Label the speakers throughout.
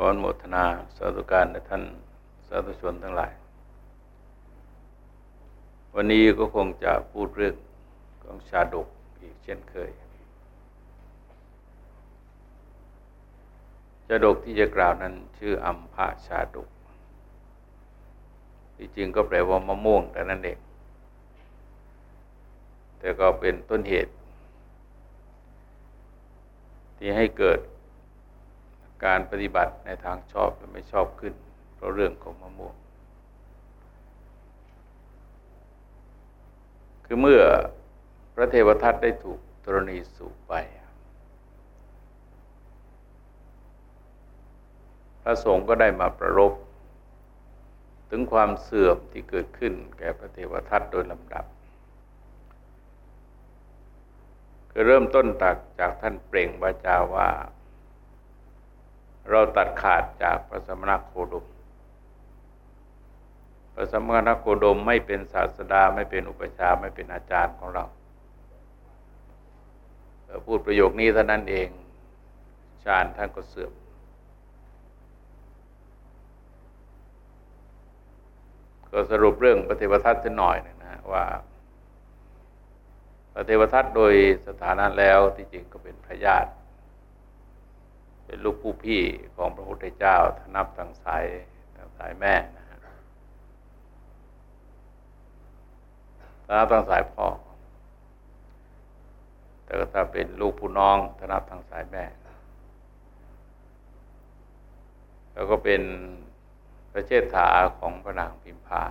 Speaker 1: ขออนุโมทนาสาธุการในท่านสาธุชนทั้งหลาย วันนี้ก็คงจะพูดเรื่องของชาดกอีกเช่นเคย ชาดกที่จะกล่าวนั้นชื่ออัมพาชาดก ที่จริงก็แปลว่ามะม่วงแต่นั่นเอง แต่ก็เป็นต้นเหตุ ที่ให้เกิด การปฏิบัติในทางชอบและไม่ชอบขึ้น เพราะเรื่องของมะม่วง คือเมื่อพระเทวทัตได้ถูกธรณีสูบไป พระสงฆ์ก็ได้มาประรบถึงความเสื่อมที่เกิดขึ้นแก่พระเทวทัตโดยลำดับคือเริ่มต้นตักจากท่านเปล่งวาจาว่า เราตัดขาดจากพระสมณโคดม พระสมณโคดมไม่เป็นศาสดาไม่เป็นอุปชาไม่เป็นอาจารย์ของเรา พูดประโยคนี้เท่านั้นเองฌานท่านก็เสื่อมก็สรุปเรื่องพระเทวทัตจะหน่อยนะว่าพระเทวทัตโดยสถานะแล้วที่จริงก็เป็นพระญาติ เป็นลูกผู้พี่ของพระพุทธเจ้าทนับทางสายทางสายแม่นะฮะทนับทางสายพ่อ แต่ถ้าเป็นลูกผู้น้องทนับทางสายแม่ แล้วก็เป็นพระเชษฐาของพระนางพิมพา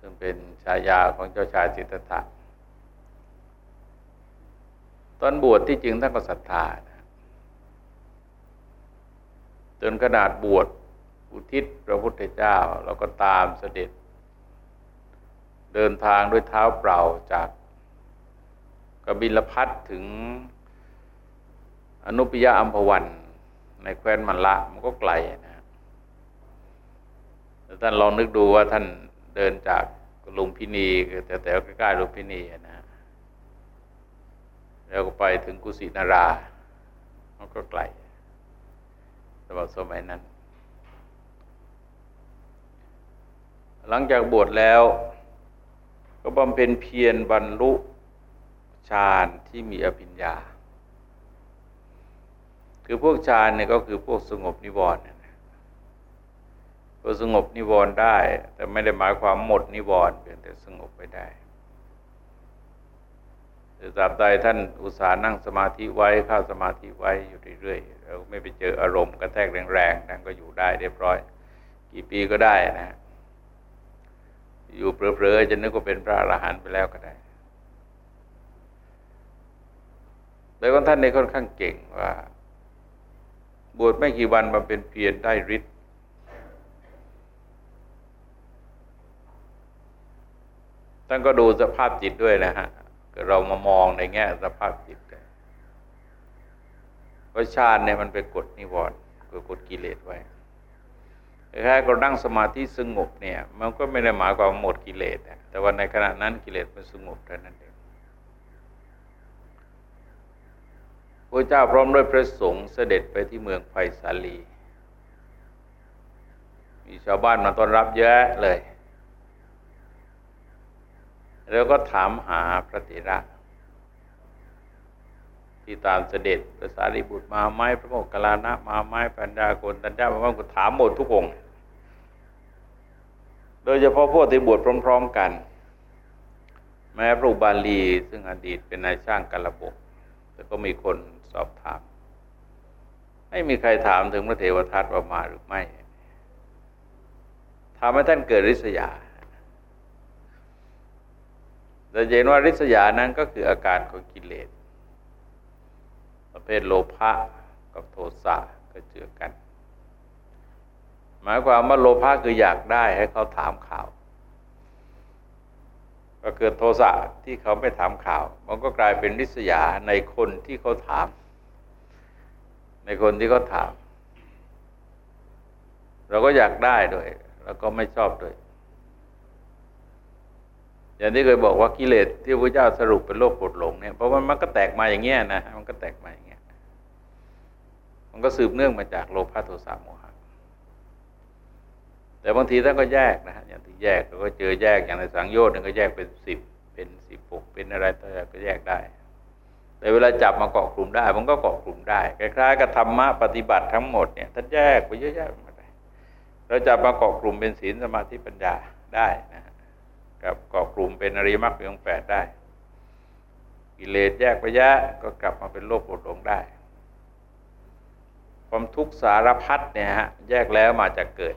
Speaker 1: ซึ่งเป็นชายาของเจ้าชายสิทธัตถะตอนบวชที่จริงท่านก็ศรัทธา จนขนาดบวชอุทิศพระพุทธเจ้าเราก็ตามเสด็จ เดินทางด้วยเท้าเปล่าจากกบิลพัทถึงอนุปยาอัมพวัน ในแคว้นมันละมันก็ไกลนะท่านลองนึกดูว่าท่านเดินจากลุมพินีแต่แต่ใกล้ๆลุมพินีนะแล้วก็ไปถึงกุสินารามันก็ไกล สำหรับสมัยนั้น หลังจากบวชแล้ว ก็บำเพ็ญเพียรบรรลุฌานที่มีอภิญญา คือพวกฌานเนี่ยก็คือพวกสงบนิวรณ์พวกสงบนิวรณ์ได้ แต่ไม่ได้หมายความหมดนิวรณ์เพียงแต่สงบไปได้แต่ตราบใดท่านอุตส่าห์นั่งสมาธิไว้เข้าสมาธิไว้อยู่เรื่อยๆ เราไม่ไปเจออารมณ์กระแทกแรงๆท่านก็อยู่ได้เรียบร้อย กี่ปีก็ได้นะ อยู่เผลอๆจะนึกว่าเป็นพระอรหันต์ไปแล้วก็ได้แต่ของท่านในค่อนข้างเก่งว่า บวชไม่กี่วันมาเป็นเพียรได้ฤทธิ์ท่านก็ดูสภาพจิตด้วยนะฮะเรามามองในแง่สภาพจิต เพราะฌานเนี่ยมันไปกดนิวรณ์คือกดกิเลสไว้แค่ก็นั่งสมาธิสงบเนี่ย มันก็ไม่ได้หมายความหมดกิเลสแต่ว่าในขณะนั้นกิเลสมันสงบเท่านั้นเองพระเจ้าพร้อมด้วยพระสงฆ์เสด็จไปที่เมืองไผ่สาลี มีชาวบ้านมาต้อนรับเยอะเลย แล้วก็ถามหาพระเถระ ที่ตามเสด็จพระสารีบุตรมาไหมพระโมกขลานะมาไหมปัญญาโกนตัญญามาบ้างก็ถามหมดทุกองค์ โดยเฉพาะพวกที่บวชพร้อม ๆ กัน แม้พระบาลีซึ่งอดีตเป็นนายช่างกระบกแต่ก็มีคนสอบถาม ไม่มีใครถามถึงพระเทวทัตว่ามาหรือไม่ทำให้ท่านเกิดริษยาแต่เห็นว่าริษยานั้นก็คืออาการของกิเลส ประเภทโลภะกับโทสะก็เจอกัน หมายความว่าโลภะคืออยากได้ให้เขาถามข่าว ก็เกิดโทสะที่เขาไม่ถามข่าว มันก็กลายเป็นริษยาในคนที่เขาถาม ในคนที่เขาถาม เราก็อยากได้ด้วย แล้วก็ไม่ชอบด้วยอย่างที่เคยบอกว่ากิเลสที่พระเจ้าสรุปเป็นโลกปวดหลงเนี่ยเพราะว่ามันก็แตกมาอย่างเงี้ยนะมันก็แตกมาอย่าง มันก็สืบเนื่องมาจากโลภะโทสะโมหะแต่บางทีท่านก็แยกนะฮะอย่างที่แยกก็เจอแยกอย่างในสังโยชน์นึงก็แยกเป็นสิบเป็นสิบหกเป็นอะไรต่างก็แยกได้ แต่เวลาจับมาเกาะกลุ่มได้ มันก็เกาะกลุ่มได้คล้ายๆกับธรรมะปฏิบัติทั้งหมดเนี่ยท่านแยกไปเยอะแยะมาเลยเราจับมาเกาะกลุ่มเป็นศีลสมาธิปัญญาได้นะกับเกาะกลุ่มเป็นอริมรรคเพียงแปดได้ กิเลสแยกไปยะก็กลับมาเป็นโลภโกรธหลงได้ ความทุกข์สารพัดเนี่ยฮะแยกแล้วมาจากเกิด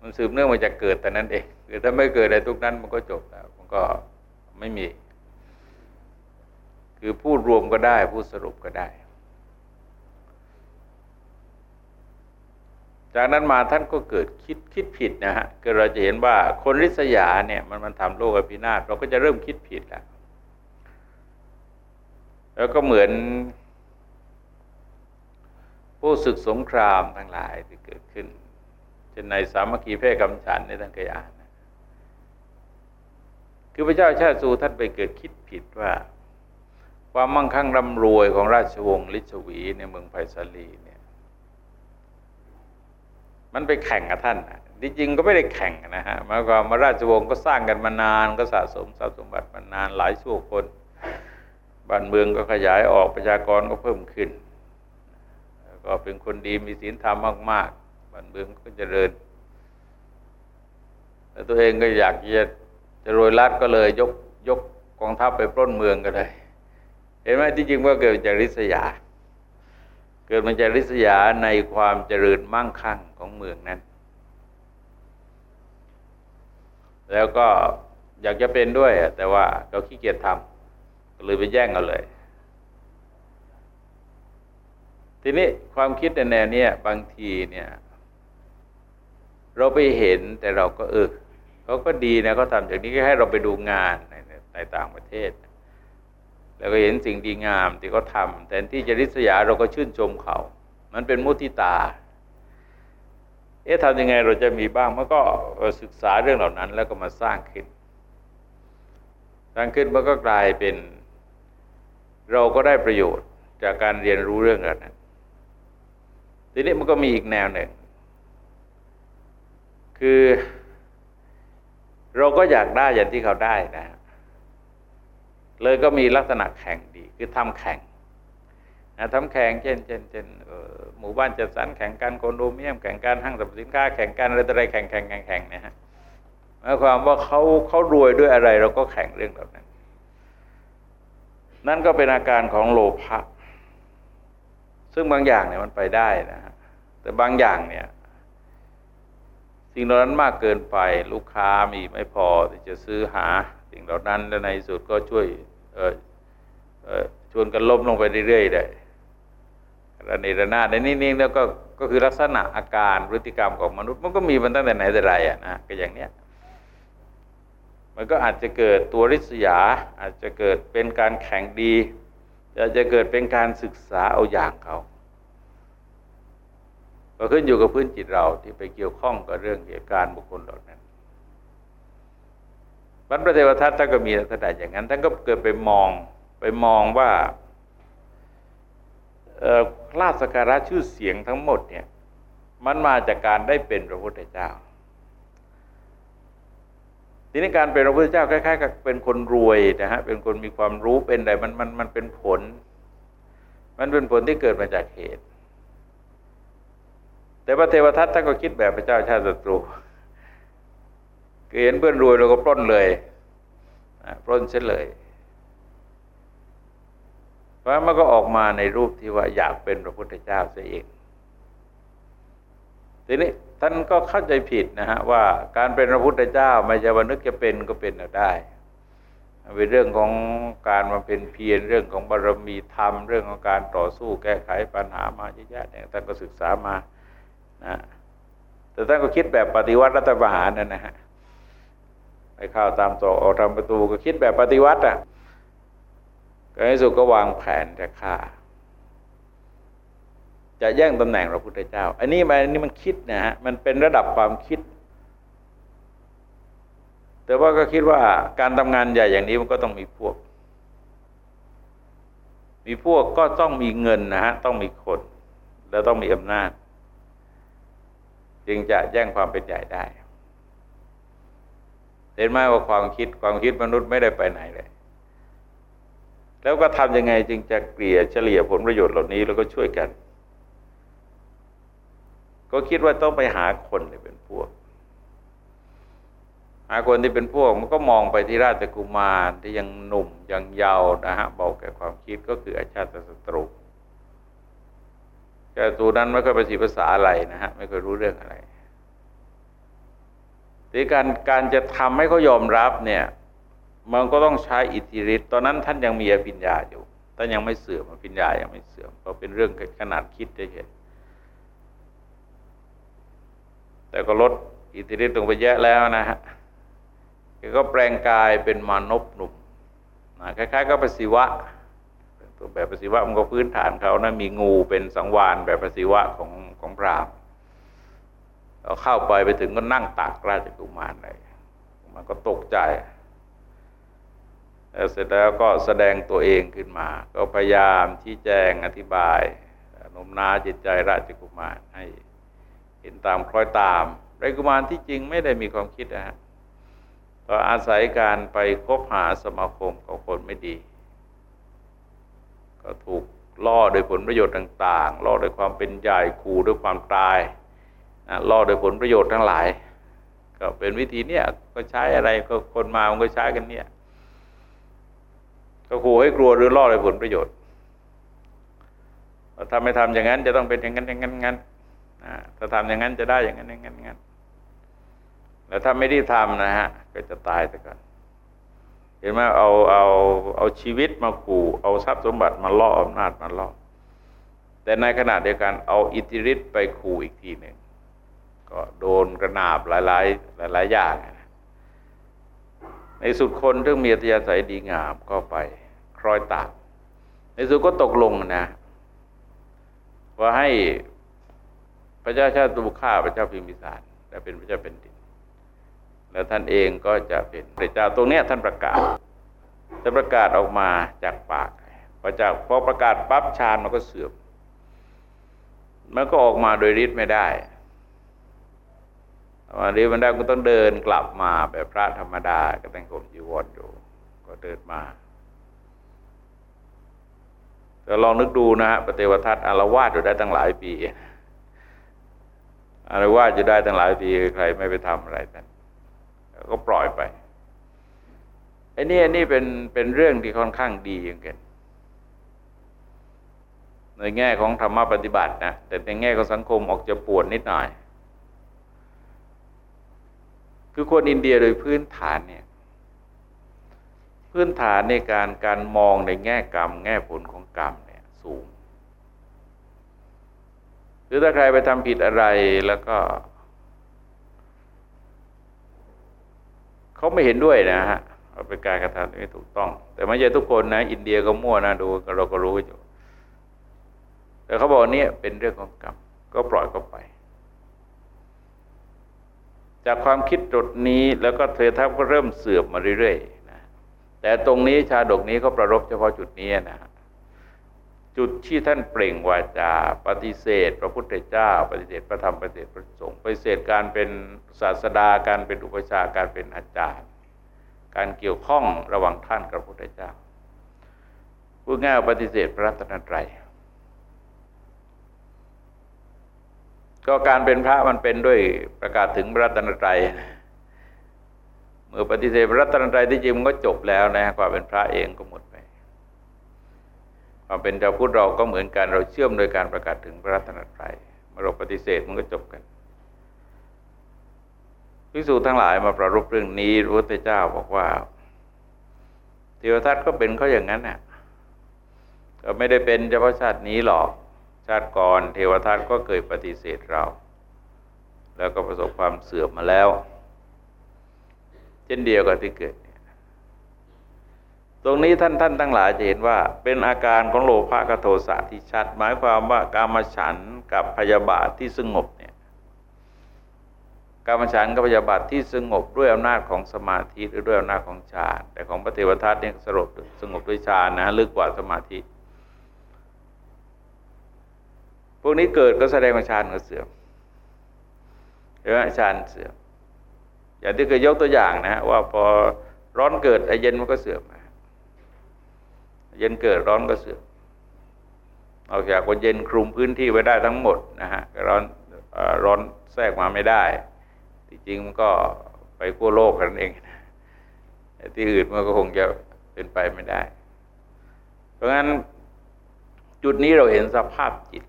Speaker 1: มันสืบเนื่องมาจากเกิดแต่นั้นเองคือถ้าไม่เกิดอะไรทุกนั้นมันก็จบแล้วมันก็ไม่มี คือพูดรวมก็ได้ พูดสรุปก็ได้ จากนั้นมาท่านก็เกิดคิดคิดผิดนะฮะก็เราจะเห็นว่าคนริษยาเนี่ยมันมันทำโลกอภินาศเราก็จะเริ่มคิดผิดแล้วแล้วก็เหมือน ผู้ศึกสงครามทั้งหลายที่เกิดขึ้นเช่นในสามัคคีเพศกำฉันในท่านเคยอ่านนะคือพระเจ้าชาติสูท่านไปเกิดคิดผิดว่า ความมั่งคั่งร่ำรวยของราชวงศ์ลิชวีในเมืองไผ่สาลีเนี่ย มันไปแข่งกับท่านที่จริงๆก็ไม่ได้แข่งนะฮะมาความมาราชวงศ์ก็สร้างกันมานานก็สะสมทรัพย์สมบัติมานานหลายชั่วคน บ้านเมืองก็ขยายออกประชากรก็เพิ่มขึ้น ก็เป็นคนดีมีศีลธรรมมาก ๆบ้านเมืองก็เจริญ แต่ตัวเองก็อยากจะจะรวยรัดก็เลยยกยกกองทัพไปปล้นเมืองก็เลย เห็นไหมที่จริงว่าเกิดจากริษยา เกิดมาจากริษยาในความเจริญมั่งคั่งของเมืองนั้น แล้วก็อยากจะเป็นด้วย แต่ว่าเขาขี้เกียจทำเลยไปแย่งเอาเลย ทีนี้ความคิดในแนวนี้บางทีเนี่ย เราไปเห็นแต่เราก็เออเขาก็ดีนะเขาทำอย่างนี้ก็ให้เราไปดูงานในในต่างประเทศ แล้วก็เห็นสิ่งดีงามที่เขาทำแต่ที่จะริษยาเราก็ชื่นชมเขา มันเป็นมุทิตา เอ๊ะทำยังไงเราจะมีบ้างมันก็ศึกษาเรื่องเหล่านั้น แล้วก็มาสร้างขึ้น สร้างขึ้นมันก็กลายเป็น เราก็ได้ประโยชน์จากการเรียนรู้เรื่องนั้น ทีนี้มันก็มีอีกแนวหนึ่ง คือ เราก็อยากได้อย่างที่เขาได้นะ เลยก็มีลักษณะแข่งดี คือทำแข่งนะทำแข่งเช่นเช่นเช่นหมู่บ้านจัดสรรแข่งกันโคอนโดมิเนียมแข่งกันห้างสรรพสินค้าแข่งกันอะไรต่ออะไรแข่งแข่งแข่งแข่งนะฮะหมายความว่าเขาเขารวยด้วยอะไร เราก็แข่งเรื่องเหล่านั้น นั่นก็เป็นอาการของโลภะ ซึ่งบางอย่างเนี่ยมันไปได้นะฮะแต่บางอย่างเนี่ย สิ่งเหล่านั้นมากเกินไปลูกค้ามีไม่พอที่จะซื้อหาสิ่งเหล่านั้นและในสุดก็ช่วยชวนกันล้มลงไปเรื่อยๆได้ระเนระนาดในนี้แล้วก็ก็คือลักษณะอาการพฤติกรรมของมนุษย์มันก็มีมันตั้งแต่ไหนแต่ไรอะนะก็อย่างเนี้ยมันก็อาจจะเกิดตัวริษยา อาจจะเกิดเป็นการแข่งดี อาจจะเกิดเป็นการศึกษาเอาอย่างเขาก็ขึ้นอยู่กับพื้นจิตเราที่ไปเกี่ยวข้องกับเรื่องเหตุการณ์บุคคลเหล่านั้นบรรพเทวทัตท่านก็มีลักษณะอย่างนั้นท่านก็เกิดไปมองไปมองว่าลาสการะชื่อเสียงทั้งหมดเนี่ยมันมาจากการได้เป็นพระพุทธเจ้า ทีนี้การเป็นพระพุทธเจ้าคล้ายๆกับเป็นคนรวยนะฮะเป็นคนมีความรู้เป็นอะไรมันมันมันเป็นผล มันเป็นผลที่เกิดมาจากเหตุ แต่พระเทวทัตท่านก็คิดแบบพระเจ้าชาติศัตรูเห็นเพื่อนรวยเราก็ปล้นเลยปล้นเสียเลยเพราะมันก็ออกมาในรูปที่ว่าอยากเป็นพระพุทธเจ้าเสียเอง ทีนี้ท่านก็เข้าใจผิดนะฮะว่าการเป็นพระพุทธเจ้าไม่ใช่ว่านึกจะเป็นก็เป็นได้เป็นเรื่องของการมาเป็นเพียรเรื่องของบารมีธรรม เรื่องของการต่อสู้แก้ไขปัญหามาเยอะแยะเนี่ยท่านก็ศึกษามานะแต่ท่านก็คิดแบบปฏิวัติรัฐประหารนั่นนะฮะไปเข้าตามต่อออกทำประตูก็คิดแบบปฏิวัติอะก็ในสุดก็วางแผนจะฆ่า จะแย่งตำแหน่งพระพุทธเจ้า อันนี้มันอันนี้มันคิดนะฮะมันเป็นระดับความคิด แต่ว่าก็คิดว่าการทำงานใหญ่อย่างนี้มันก็ต้องมีพวก มีพวกก็ต้องมีเงินนะฮะต้องมีคน แล้วต้องมีอำนาจ จึงจะแย่งความเป็นใหญ่ได้เห็นไหมว่าความคิดความคิดมนุษย์ไม่ได้ไปไหนเลย แล้วก็ทำยังไงจึงจะเกลี่ยเฉลี่ยผลประโยชน์เหล่านี้แล้วก็ช่วยกัน ก็คิดว่าต้องไปหาคนที่เป็นพวก หาคนที่เป็นพวกมันก็มองไปที่ราชกุมารที่ยังหนุ่มยังเยาว์นะฮะเบาแก่ความคิดก็คืออาชาติศัตรูแต่ตัวนั้นไม่เคยไปสีภาษาอะไรนะฮะไม่เคยรู้เรื่องอะไรทีการการจะทำให้เขายอมรับเนี่ยมันก็ต้องใช้อิทธิฤทธิ์ตอนนั้นท่านยังมีอภิญญาอยู่ท่านยังไม่เสื่อมอภิญญายังไม่เสื่อมเพราะเป็นเรื่องขนาดคิดได้เห็น แต่ก็ลดอิทธิฤทธิ์ลงไปเยอะแล้วนะฮะก็แปลงกายเป็นมานพหนุ่มนะคล้าย ๆ ก็ปศิวะตัวแบบปศิวะมันก็พื้นฐานเขานะมีงูเป็นสังวานแบบปศิวะของของพราหมณ์เราเข้าไปไปถึงก็นั่งตักราชกุมารเลยมันก็ตกใจเสร็จแล้วก็แสดงตัวเองขึ้นมา ก็พยายามชี้แจงอธิบายนมนาจิตใจราชกุมารให้ เห็นตามคล้อยตามไรกุมารที่จริงไม่ได้มีความคิดนะฮะก็อาศัยการไปคบหาสมาคมกับคนไม่ดี ก็ถูกล่อโดยผลประโยชน์ต่าง ๆ ล่อโดยความเป็นใหญ่ขู่ด้วยความตายล่อโดยผลประโยชน์ทั้งหลาย ก็เป็นวิธีเนี้ยก็ใช้อะไรก็คนมามันก็ใช้กันเนี่ย ก็ขู่ให้กลัวหรือล่อโดยผลประโยชน์ถ้าไม่ทำอย่างนั้นจะต้องเป็นอย่างนั้นอย่างนั้นงั้น ถ้าทำอย่างนั้นจะได้อย่างนั้นอย่างนั้นงั้นแล้วถ้าไม่ได้ทำนะฮะ ก็จะตายแต่กันเห็นไหมเอาเอาเอาชีวิตมาขู่เอาทรัพย์สมบัติมาล่ออำนาจมาล่อแต่ในขณะเดียวกันเอาอิทธิฤทธิ์ไปขู่อีกทีหนึ่งก็โดนกระนาบหลายหลายหลายหลายอย่างในสุดคนที่มีอัตยาศัยดีงามก็ไปคล้อยตามในสุดก็ตกลงนะ ว่าให้ พระเจ้าชาติตุฆ่าพระเจ้าพิมพิสารแต่เป็นพระเจ้าเป็นดิน แล้วท่านเองก็จะเป็นพระเจ้าตรงนี้ท่านประกาศจะประกาศออกมาจากปากพอจากพอประกาศปั๊บฌานมันก็เสื่อม มันก็ออกมาโดยฤทธิ์ไม่ได้วันนี้มันได้ก็ต้องเดินกลับมาแบบพระธรรมดาก็แต่งผมจีวรอยู่ก็เดินมาแต่ลองนึกดูนะฮะปฏิวัติอารวาสอยู่ได้ตั้งหลายปี อารวาสอยู่ได้ตั้งหลายปีใครไม่ไปทำอะไรกันก็ปล่อยไปไอ้นี่นี่เป็นเป็นเรื่องที่ค่อนข้างดีอย่างเกันในแง่ของธรรมะปฏิบัตินะแต่ในแง่ของสังคมออกจะปวดนิดหน่อย คือคนอินเดียโดยพื้นฐานเนี่ยพื้นฐานในการการมองในแง่กรรม แง่ผลของกรรมเนี่ยสูง รือถ้าใครไปทำผิดอะไรแล้วก็ เขาไม่เห็นด้วยนะฮะเอาเป็นการกระทำที่ไม่ถูกต้อง แต่ไม่ใช่ทุกคนนะ อินเดียก็มั่วนะดูเราก็รู้อยู่ แต่เขาบอกเนี่ยเป็นเรื่องของกรรมก็ปล่อยก็ไป จากความคิดจุดนี้แล้วก็เททัพก็เริ่มเสื่อมมาเรื่อยๆนะแต่ตรงนี้ชาดกนี้เขาประรบเฉพาะจุดนี้นะ จุดที่ท่านเปล่งวาจา ปฏิเสธ พระพุทธเจ้า ปฏิเสธพระธรรมปฏิเสธพระสงฆ์ปฏิเสธการเป็นศาสดาการเป็นอุปชาการเป็นอาจารย์ การเกี่ยวข้องระหว่างท่านกับพระพุทธเจ้าพูดง่ายปฏิเสธพระรัตนตรัยก็การเป็นพระมันเป็นด้วยประกาศถึงพระรัตนตรัยเมื่อปฏิเสธพระรัตนตรัยที่จริงมันก็จบแล้วนะความเป็นพระเองก็หมด ความเป็นชาวพุทธเราก็เหมือนกันเราเชื่อมโดยการประกาศถึงพระรัตนตรัยมื่อเราปฏิเสธมันก็จบกันพิสูจน์ทั้งหลายมาประรบเรื่องนี้พระพุทธเจ้าบอกว่าเทวทัตก็เป็นเขาอย่างนั้นน่ะก็ไม่ได้เป็นเฉพาะชาตินี้หรอกชาติก่อนเทวทัตก็เคยปฏิเสธเรา แล้วก็ประสบความเสื่อมมาแล้ว เช่นเดียวกับที่เกิด ตรงนี้ท่านท่านทั้งหลายจะเห็นว่า เป็นอาการของโลภะกโทสะที่ชัด หมายความว่ากามฉันกับพยาบาทที่สงบเนี่ยกามฉันกับพยาบาทที่สงบด้วยอำนาจของสมาธิหรือด้วยอำนาจของฌานแต่ของพระเทวทัตเนี่ยสงบสงบด้วยฌานนะลึกกว่าสมาธิ พวกนี้เกิดก็แสดงว่าฌานก็เสื่อมเห็นไหมฌานเสื่อมอย่างที่เคยยกตัวอย่างนะว่าพอร้อนเกิดไอเย็นมันก็เสื่อม เย็นเกิดร้อนก็เสื่อมออกจากว่าเย็นคลุมพื้นที่ไว้ได้ทั้งหมดนะฮะร้อนร้อนแทรกมาไม่ได้ที่จริงมันก็ไปกั้วโลกกันเองที่อื่นมันก็คงจะเป็นไปไม่ได้ เพราะงั้นจุดนี้เราเห็นสภาพจิต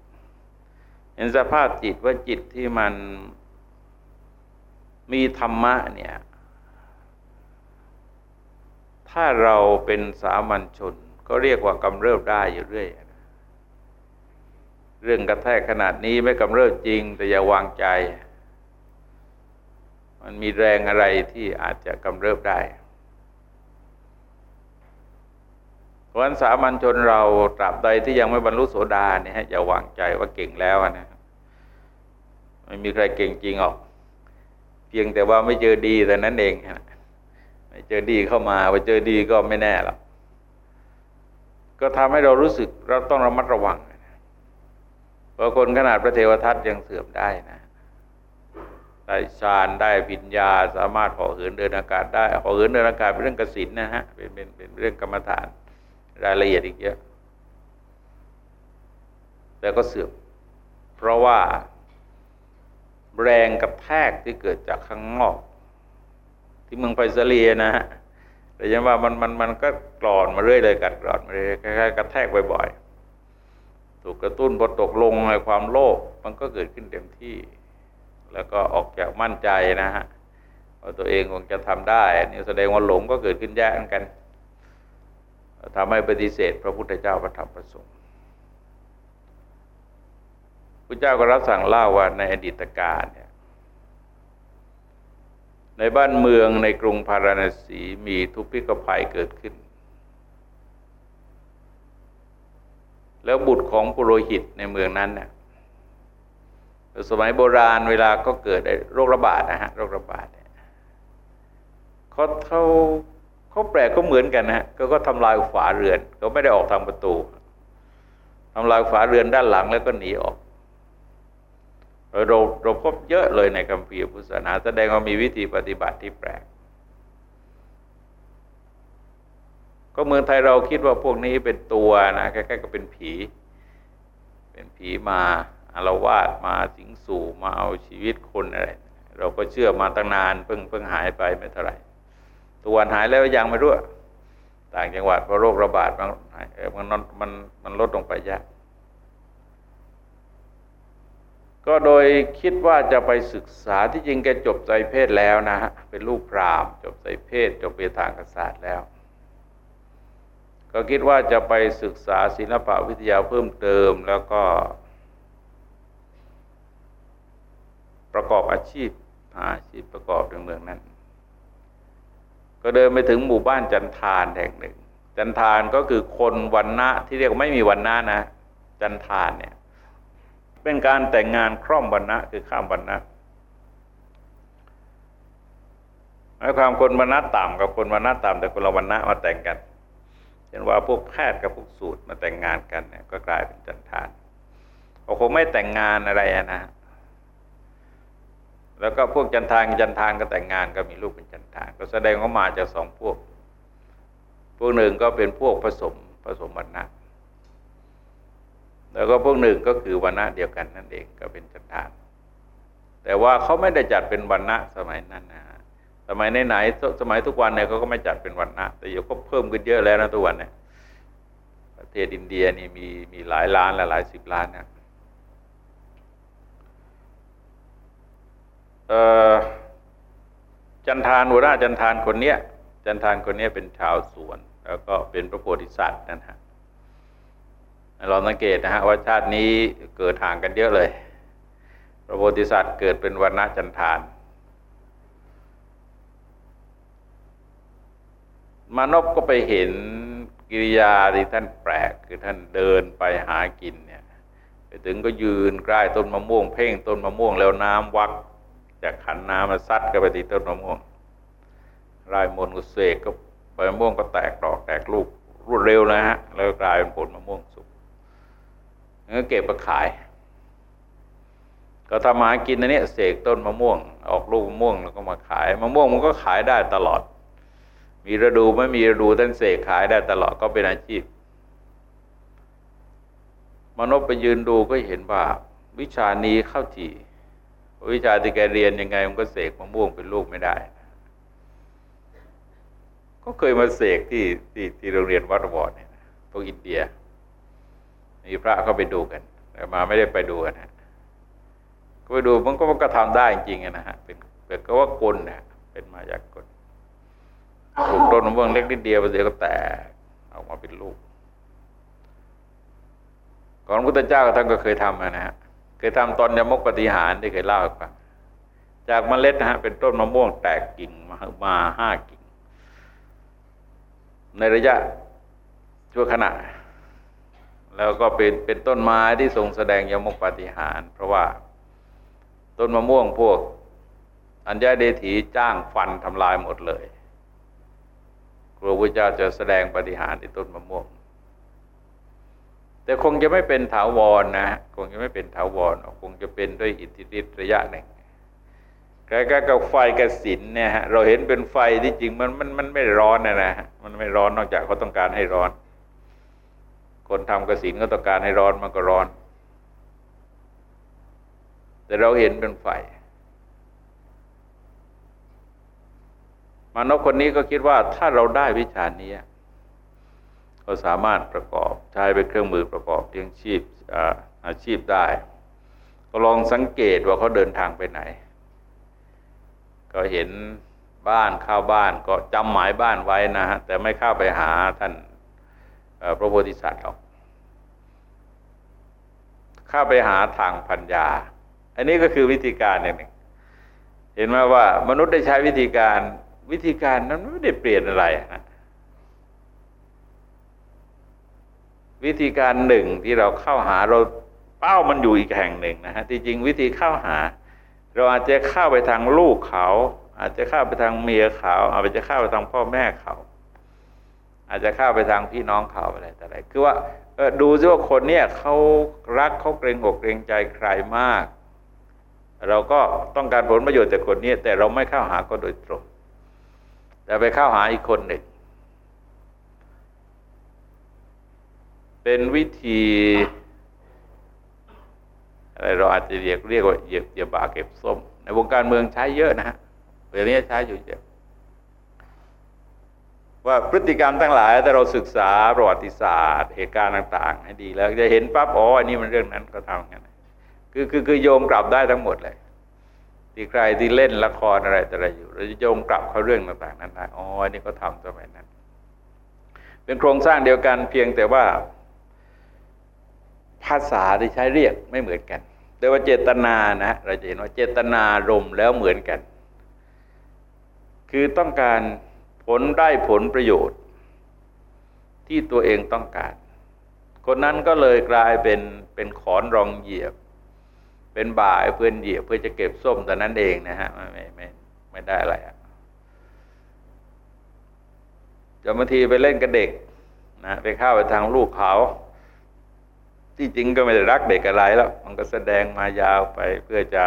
Speaker 1: เห็นสภาพจิตว่าจิตที่มันมีธรรมะเนี่ย ถ้าเราเป็นสามัญชน ก็เรียกว่ากำเริบได้อยู่เรื่อยเรื่องกระแทกขนาดนี้ไม่กำเริบจริง แต่อย่าวางใจ มันมีแรงอะไรที่อาจจะกำเริบได้เพราะฉะนั้นสามัญชนเราตราบใดที่ยังไม่บรรลุโสดาเนี่ยอย่าวางใจว่าเก่งแล้วนะไม่มีใครเก่งจริงหรอก เพียงแต่ว่าไม่เจอดีแต่นั้นเองไม่เจอดีเข้ามาไปเจอดีก็ไม่แน่หรอก ก็ทำให้เรารู้สึกเราต้องระมัดระวังเพราะคนขนาดพระเทวทัตยังเสื่อมได้นะได้ฌานได้ปิญญาสามารถห่อเหินเดินอากาศได้ห่อเหินเดินอากาศเป็นเรื่องกสินนะฮะเป็นเป็นเป็นเรื่องกรรมฐานรายละเอียดอีกเยอะแต่ก็เสื่อมเพราะว่าแรงกระแทกที่เกิดจากข้างนอก ที่เมืองไฟซาเลียนะฮะ แต่ยังว่ามันมันมันก็กรอนมาเรื่อยเลยกัดกรอนมาเรื่อยคล้ายๆกระแทกบ่อยๆถูกกระตุ้นพอตกลงในความโลภมันก็เกิดขึ้นเต็มที่ แล้วก็ออกจากมั่นใจนะฮะว่าตัวเองคงจะทำได้นี่แสดงว่าหลงก็เกิดขึ้นแยกกันทำให้ปฏิเสธ พระพุทธเจ้าพระธรรมประสงค์พระเจ้าก็รับสั่งเล่าว่าในอดีตการเนี่ย ในบ้านเมืองในกรุงพาราณสีมีทุพพิกภัยเกิดขึ้น แล้วบุตรของปุโรหิตในเมืองนั้นเนี่ยสมัยโบราณเวลาก็เกิดโรคระบาดนะฮะโรคระบาดเนี่ยเขาเขาเขาแปลกก็เหมือนกันนะก็ก็ทำลายฝาเรือนเขาไม่ได้ออกทางประตูทำลายฝาเรือนด้านหลังแล้วก็หนีออก เราเราพบเยอะเลยในคัมภีพุทธศาสนา แสดงว่ามีวิธีปฏิบัติที่แปลก ก็เมืองไทยเราคิดว่าพวกนี้เป็นตัวนะแค่ๆก็เป็นผี เป็นผีมาอารวาสมาสิงสู่มาเอาชีวิตคนอะไร เราก็เชื่อมาตั้งนานเพิ่งเพิ่งหายไปไม่เท่าไหร่ตัวหายแล้วยังไม่รู้ต่างจังหวัดเพราะโรคระบาดมันมันมันมันลดลงไปยาก ก็โดยคิดว่าจะไปศึกษาที่จริงแกจบใจเพศแล้วนะฮะเป็นลูกพรามจบใจเพศ จบเปทางศาสตร์แล้ว ก็คิดว่าจะไปศึกษาศิลปะวิทยาเพิ่มเติมแล้วก็ ประกอบอาชีพหาอาชีพประกอบในเมืองนั้น ก็เดินไปถึงหมู่บ้านจันทานแห่งหนึ่ง จันทานก็คือคนวันณะที่เรียกไม่มีวันณะนะ จันทานเนี่ย เป็นการแต่งงานคร่อมวันณะคือข้ามวันณะหมายความคนวันณะต่ำกับคนวันณะต่ำแต่คนละวันณะมาแต่งกันเช่นว่าพวกแพทย์กับพวกสูตรมาแต่งงานกันเนี่ยก็กลายเป็นจันทานเขาคงไม่แต่งงานอะไรนะ แล้วก็พวกจันทางจันทางก็แต่งงานก็มีลูกเป็นจันทางก็แสดงว่ามาจากสองพวก พวกหนึ่งก็เป็นพวกผสมผสมวรรณะ แล้วก็พวกหนึ่งก็คือวรรณะเดียวกันนั่นเองก็เป็นจันทาน แต่ว่าเขาไม่ได้จัดเป็นวรรณะสมัยนั้นนะสมัยไหนๆสมัยทุกวันเนี่ยเขาก็ไม่จัดเป็นวรรณะแต่เดี๋ยวก็เพิ่มขึ้นเยอะแล้วนะทุกวันเนี่ยประเทศอินเดียนี่มีมีหลายล้านหลายสิบล้านนะจันทานหัวหน้าจันทานคนเนี้ยจันทานคนนี้เป็นชาวสวน แล้วก็เป็นพระโพธิสัตว์นั่นฮะ เราสังเกตนะฮะว่าชาตินี้เกิดห่างกันเยอะเลย พระโพธิสัตว์เกิดเป็นวันณะจันทาน มานพก็ไปเห็นกิริยาที่ท่านแปลกคือท่านเดินไปหากินเนี่ยไปถึงก็ยืนใกล้ต้นมะม่วง เพ่งต้นมะม่วงแล้วน้ำวัก จากขันน้ำมาซัดก็ไปที่ต้นมะม่วงรายมนก็เสกก็ใบมะม่วงก็แตกดอกแตกลูกรวดเร็วนะฮะแล้วกลายเป็นผลมะม่วงสุก งั้นเก็บมาขาย ก็ทำหากินอันนี้เสกต้นมะม่วง ออกลูกมะม่วงแล้วก็มาขายมะม่วงมันก็ขายได้ตลอด มีฤดูไม่มีฤดูท่านเสกขายได้ตลอดก็เป็นอาชีพมนุษย์ไปยืนดูก็เห็นว่าวิชานี้เข้าทีวิชาที่แกเรียนยังไงมันก็เสกมะม่วงเป็นลูกไม่ได้ ก็เคยมาเสกที่ที่ที่โรงเรียนวัดวอดเนี่ยพวกอินเดีย มีพระเขาไปดูกัน แต่มาไม่ได้ไปดูกันนะก็ไปดูมันก็มันก็ทำได้จริงๆนะฮะเป็นเป็นก็ว่ากลนะเป็นมาจากกลปลูกต้นมะม่วงเล็กนิดเดียวเดี๋ยวก็แตกออกมาเป็นลูกก่อนพุทธเจ้าท่านก็เคยทำนะฮะเคยทำตอนยมกปฏิหารที่เคยเล่าให้ฟังจากเมล็ดนะฮะเป็นต้นมะม่วงแตกกิ่งมามาห้ากิ่ง ในระยะชั่วขณะ แล้วก็เป็นเป็นต้นไม้ที่ทรงแสดงยมกปฏิหาร เพราะว่าต้นมะม่วงพวก อัญญาเดถีจ้างฟันทำลายหมดเลยครูพระเจ้าจะแสดงปฏิหารในต้นมะม่วง แต่คงจะไม่เป็นถาวรนนะ คงจะไม่เป็นถาวรคงจะเป็นด้วยอิทธิฤทธิ์ระยะหนึ่งใกล้ๆกับไฟกระสินเนี่ยฮะเราเห็นเป็นไฟที่จริงมันมันมันไม่ร้อนนะนะมันไม่ร้อนนอกจากเขาต้องการให้ร้อน คนทำกระสินก็ต้องการให้ร้อนมันก็ร้อน แต่เราเห็นเป็นไฟมานพคนนี้ก็คิดว่าถ้าเราได้วิชานี้ก็สามารถประกอบใช้เป็นเครื่องมือประกอบเลี้ยงชีพอาชีพได้ ก็ลองสังเกตว่าเขาเดินทางไปไหน ก็เห็นบ้านเข้าบ้านก็จำหมายบ้านไว้นะฮะแต่ไม่เข้าไปหาท่าน พระโพธิสัตว์หรอกเข้าไปหาทางปัญญา อันนี้ก็คือวิธีการอย่างหนึ่ง เห็นไหมว่ามนุษย์ได้ใช้วิธีการวิธีการนั้นไม่ได้เปลี่ยนอะไรนะวิธีการหนึ่งที่เราเข้าหาเราเป้ามันอยู่อีกแห่งหนึ่งนะฮะที่จริงวิธีเข้าหา เราอาจจะเข้าไปทางลูกเขา อาจจะเข้าไปทางเมียเขาอาจจะเข้าไปทางพ่อแม่เขา อาจจะเข้าไปทางพี่น้องเขาอะไรแต่ไรคือว่าดูซิว่าคนเนี้ยเขารักเขาเกรงอกเกรงใจใครมาก เราก็ต้องการผลประโยชน์จากคนนี้แต่เราไม่เข้าหาก็โดยตรง แต่ไปเข้าหาอีกคนหนึ่ง เป็นวิธีอะไรเราอาจจะเรียกเรียกว่าเหยียบเหยียบบาเก็บส้ม ในวงการเมืองใช้เยอะนะฮะเดี๋ยวนี้ใช้อยู่เยอะ ว่าพฤติกรรมทั้งหลายถ้าเราศึกษาประวัติศาสตร์ เหตุการณ์ต่าง ๆ ให้ดีแล้วจะเห็นปั๊บอ๋ออันนี้มันเรื่องนั้นก็ทำกันคือคือคือโยงกลับได้ทั้งหมดเลยที่ใครที่เล่นละครอะไรแต่อะไรอยู่ เราจะโยงกลับเข้าเรื่องต่าง ๆ นั้นได้อ๋ออันนี้ก็ทำสมัยนั้น เป็นโครงสร้างเดียวกันเพียงแต่ว่า ภาษาที่ใช้เรียกไม่เหมือนกัน แต่ว่าเจตนานะเราจะเห็นว่าเจตนารมแล้วเหมือนกัน คือต้องการ ลได้ผลประโยชน์ ที่ตัวเองต้องการ คนนั้นก็เลยกลายเป็นเป็นขอนรองเหยียบ เป็นบ่ายเพื่อนเหยียบเพื่อจะเก็บส้มแต่นั้นเองนะฮะไม่ไม่ไม่ได้อะไรอะจะบางทีไปเล่นกับเด็กนะไปเข้าไปทางลูกเขา ที่จริงก็ไม่ได้รักเด็กอะไรแล้ว มันก็แสดงมายาวไปเพื่อจะ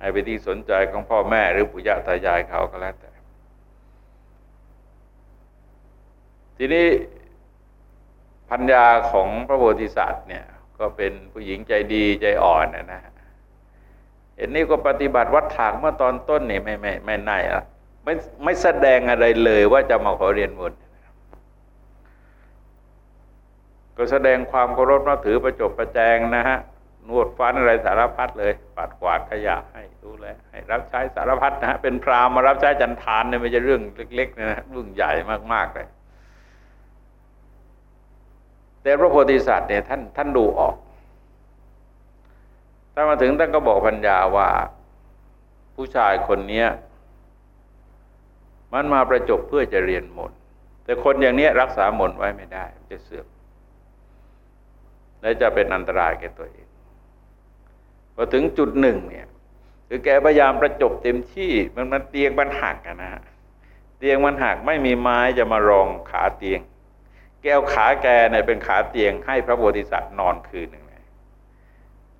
Speaker 1: ให้ไปที่สนใจของพ่อแม่หรือปุยะตายายเขาก็แล้วแต่ ทีนี้พัญญาของพระโพธิสัตว์เนี่ย ก็เป็นผู้หญิงใจดีใจอ่อนนะนะเห็นนี่ก็ปฏิบัติวัดถากเมื่อตอนต้นนี่ไม่ไม่ไม่น่ละไม่ไม่แสดงอะไรเลยว่าจะมาขอเรียนบุญก็แสดงความเคารพนับถือประจบประแจงนะฮะนวดฟันอะไรสารพัดเลย ปัดกวาดขยะให้ดูแลให้รับใช้สารพัดนะฮะเป็นพรามมารับใช้จันทานเนี่ยไม่ใช่เรื่องเล็กๆนะฮะเรื่องใหญ่มากๆเลย แต่พระโพธิสัตว์เนี่ยท่านท่านดูออกถ้ามาถึงท่านก็บอกปัญญาว่า ผู้ชายคนเนี้ยมันมาประจบเพื่อจะเรียนมนแต่คนอย่างนี้รักษามนไว้ไม่ได้ จะเสื่อมและจะเป็นอันตรายแก่ตัวเองพอถึงจุดหนึ่งเนี่ยคือแกพยายามประจบเต็มที่มันมันเตียงมันหักนะฮะเตียงมันหักไม่มีไม้จะมารองขาเตียง แก้วขาแกเนี่ยเป็นขาเตียงให้พระโพธิสัตว์นอนคืนหนึ่ง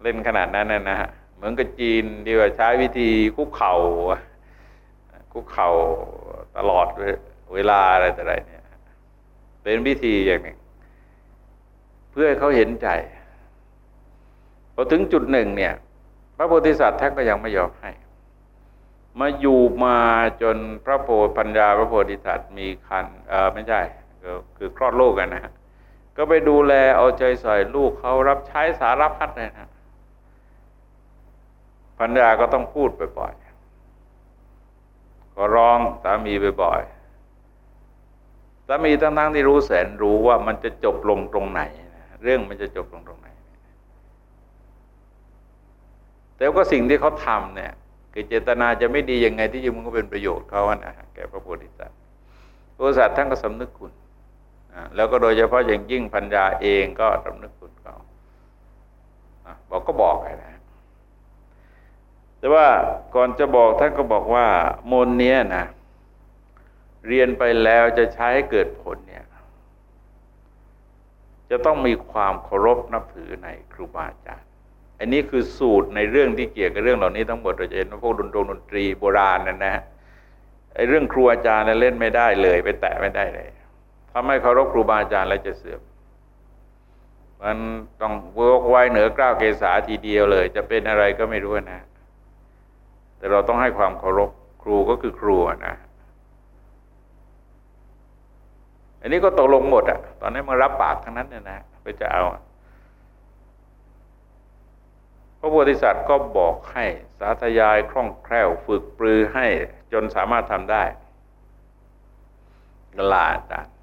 Speaker 1: เล่นขนาดนั้นนะฮะเหมือนกับจีนที่ว่าใช้วิธีคุกเข่าคุกเข่าตลอดเวลาอะไรแต่ไรเนี่ย เป็นวิธีอย่างหนึ่ง เพื่อให้เขาเห็นใจพอถึงจุดหนึ่งเนี่ย พระโพธิสัตว์ท่านก็ยังไม่ยอมให้ มาอยู่มาจนพระโพธิปัญญาพระโพธิสัตว์มีคันเออไม่ใช่ ก็คือคลอดลูกกันนะฮะก็ไปดูแลเอาใจใส่ลูกเขารับใช้สารพัดเลยนะปัญญาก็ต้องพูดบ่อยๆก็ร้องสามีบ่อยๆสามีทั้งๆที่รู้แสนรู้ว่ามันจะจบลงตรงไหนเรื่องมันจะจบลงตรงไหน แต่ก็สิ่งที่เขาทำเนี่ยคือเจตนาจะไม่ดียังไงที่จริงมันก็เป็นประโยชน์เขาอะนะแก่พระโพธิสัตว์พระโพธิสัตว์ท่านก็สำนึกคุณ แล้วก็โดยเฉพาะอย่างยิ่งพัญญาเองก็สำนึกคุณเขาบอกก็บอกไงนะแต่ว่าก่อนจะบอกท่านก็บอกว่ามนเนี้ยนะเรียนไปแล้วจะใช้ให้เกิดผลเนี่ย จะต้องมีความเคารพนับถือในครูบาอาจารย์อันนี้คือสูตรในเรื่องที่เกี่ยวกับเรื่องเหล่านี้ทั้งหมดเราจะเห็นว่าพวกดนตรีดนตรีโบราณนั่นนะฮะไอ้เรื่องครูอาจารย์เล่นไม่ได้เลย ไปแตะไม่ได้เลย ถ้าไม่เคารพครูบาอาจารย์แล้วจะเสื่อมมันต้องเวิร์กไว้เหนือกล้าวเกษาทีเดียวเลย จะเป็นอะไรก็ไม่รู้นะ แต่เราต้องให้ความเคารพครูก็คือครูนะ อันนี้ก็ตกลงหมดอะ ตอนนี้มารับปากทั้งนั้นเนี่ยนะไปจะเอาพระโพธิสัตว์ก็บอกให้สาธยายคล่องแคล่วฝึกปรือให้จนสามารถทำได้ลาอาจารย์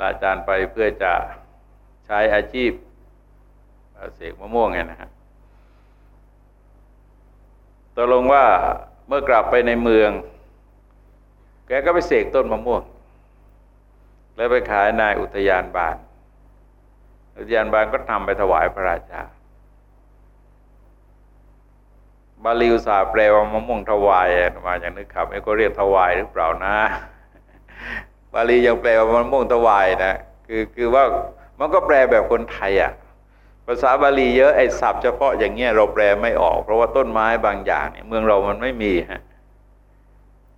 Speaker 1: ลาอาจารย์ไปเพื่อจะใช้อาชีพเสกมะม่วงไงนะฮะตกลงว่าเมื่อกลับไปในเมือง แกก็ไปเสกต้นมะม่วง แล้วไปขายนายอุทยานบาน อุทยานบานก็ทำไปถวายพระราชา บาลีอุสาแปลว่ามะม่วงถวายมาอย่างนึกขับไม่ก็เรียกถวายหรือเปล่านะาลียังแปลว่ามะม่วงถวายนะคือคือว่ามันก็แปลแบบคนไทยอะภาษาบาลีเยอะไอ้ศัพท์เฉพาะอย่างเงี้ยเราแปลไม่ออก เพราะว่าต้นไม้บางอย่างเนี่ยเมืองเรามันไม่มีฮะ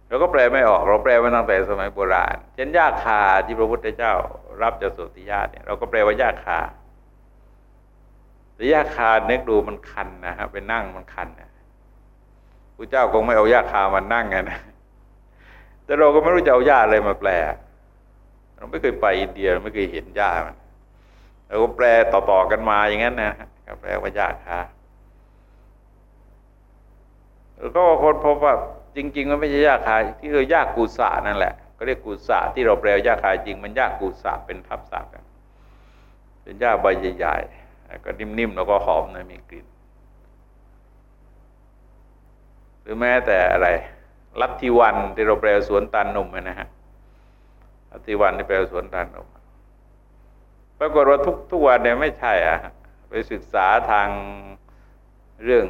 Speaker 1: เราก็แปลไม่ออกเราแปลมาตั้งแต่สมัยโบราณ เช่นยาคาที่พระพุทธเจ้า รับจากสุติญาติเนี่ยเราก็แปลว่ายาคาแต่ยาคาเนึกดูมันคันนะฮะไปนั่งมันคันนะพระเจ้าคงไม่เอายาคามานั่งไงนะแต่เราก็ไม่รู้จะเอายาอะไรมาแปล เราไม่เคยไปอินเดียไม่เคยเห็นยามันแล้วก็แปลต่อๆกันมาอย่างนั้นนะก็แปลว่ายากค่ะแล้วก็คนพบว่าจริง ๆ มันไม่ใช่ยากคาที่เรียกยากกูสานั่นแหละก็เรียกกูสาที่เราแปลยากคาจริงมันยากกูสาเป็นทับศัพท์เป็นยาใบใหญ่ๆก็นิ่มๆแล้วก็หอมนะมีกลิ่นหรือแม้แต่อะไรลัทธิวันที่เราแปลสวนตันนมนะฮะ ลัทธิวันที่แปลสวนตันนมาปรากฏว่าทุกทุกวันเนี่ยไม่ใช่อะไปศึกษาทางเรื่อง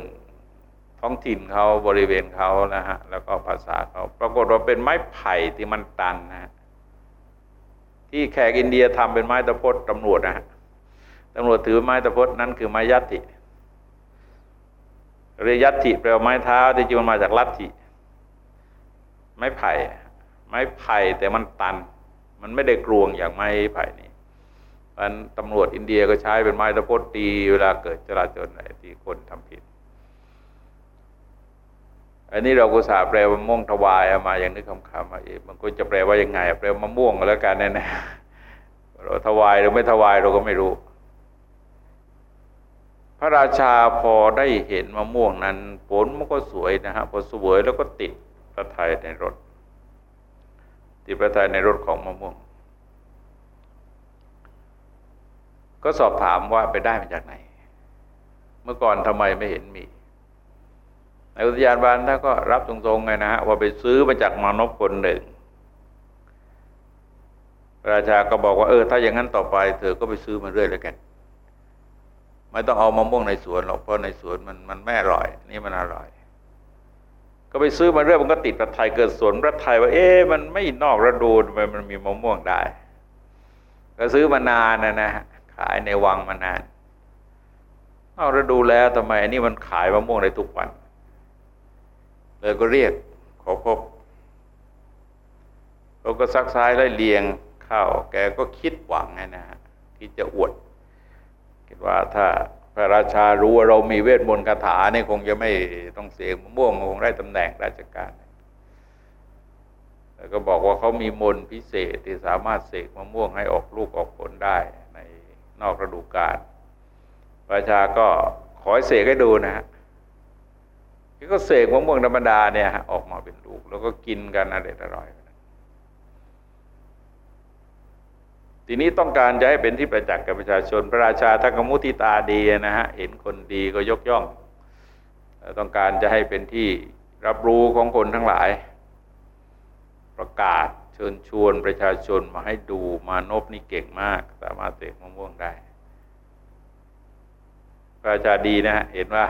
Speaker 1: ท้องถิ่นเขาบริเวณเขานะฮะ แล้วก็ภาษาเขาปรากฏว่าเป็นไม้ไผ่ที่มันตันนะฮะที่แขกอินเดียทำเป็นไม้ตะพดตำรวจนะฮะตำรวจถือไม้ตะพดนั้นคือไม้ยัตติเรียยัตติแปลว่าไม้เท้าที่จริงมันมาจากลัทธิไม้ไผ่ ไม้ไผ่แต่มันตัน มันไม่ได้กรวงอย่างไม้ไผ่นี้อันตำรวจอินเดียก็ใช้เป็นไม้ตะพดตีเวลาเกิดจราจรอะไรที่คนทำผิด อันนี้เราก็สาแปลว่ามะม่วงถวายมาอย่างนี้คำคำมาเองมันก็จะแปลว่ายังไงแปลมะม่วงก็แล้วกันแน่ๆเราถวายหรือไม่ถวายเราก็ไม่รู้ พระราชาพอได้เห็นมะม่วงนั้น ผลมันก็สวยนะฮะพอสวยแล้วก็ติดพระทัยในรถ ติดพระทัยในรถของมะม่วง ก็สอบถามว่าไปได้มาจากไหน เมื่อก่อนทำไมไม่เห็นมีในอุทยานบานท่านก็รับตรงๆไงนะฮะว่าไปซื้อมาจากมานพคนหนึ่ง ราชาก็บอกว่าเออ ถ้าอย่างนั้นต่อไป เธอก็ไปซื้อมาเรื่อยแล้วกัน ไม่ต้องเอามะม่วงในสวนหรอกเพราะในสวนมันมันไม่อร่อย นี่มันอร่อย ก็ไปซื้อมาเรื่อยมันก็ติดประทยเกิดสวนประทยว่า เอ๊ะมันไม่นอกระดูทำไมมันมีมะม่วงได้ ก็ซื้อมานานนะนะขายในวังมานานเอาแล้วดูแล้วทำไมอันนี้มันขายมะม่วงได้ทุกวัน เลยก็เรียกขอพบเราก็ซักซ้ายไล่เลียงข้าวแกก็คิดหวังไงนะฮะที่จะอวดคิดว่าถ้า พระราชารู้ว่าเรามีเวทมนต์คาถาเนี่ยคงจะไม่ต้องเสียงมะม่วงคงได้ตำแหน่งราชการ แล้วก็บอกว่าเขามีมนต์พิเศษที่สามารถเสกมะม่วงให้ออกลูกออกผลได้ในนอกฤดูกาลประราชาก็ขอให้เสกให้ดูนะฮะก็เสกมะม่วงธรรมดาเนี่ยออกมาเป็นลูก แล้วก็กินกันอร่อยอร่อย ทีนี้ต้องการจะให้เป็นที่ประจักษ์กับประชาชน พระราชาทั้งมุติตาดีนะฮะเห็นคนดีก็ยกย่อง ต้องการจะให้เป็นที่รับรู้ของคนทั้งหลาย ประกาศเชิญชวนประชาชนมาให้ดูมานพนี่เก่งมาก สามารถเสกมะม่วงได้ พระราชาดีนะฮะเห็นว่า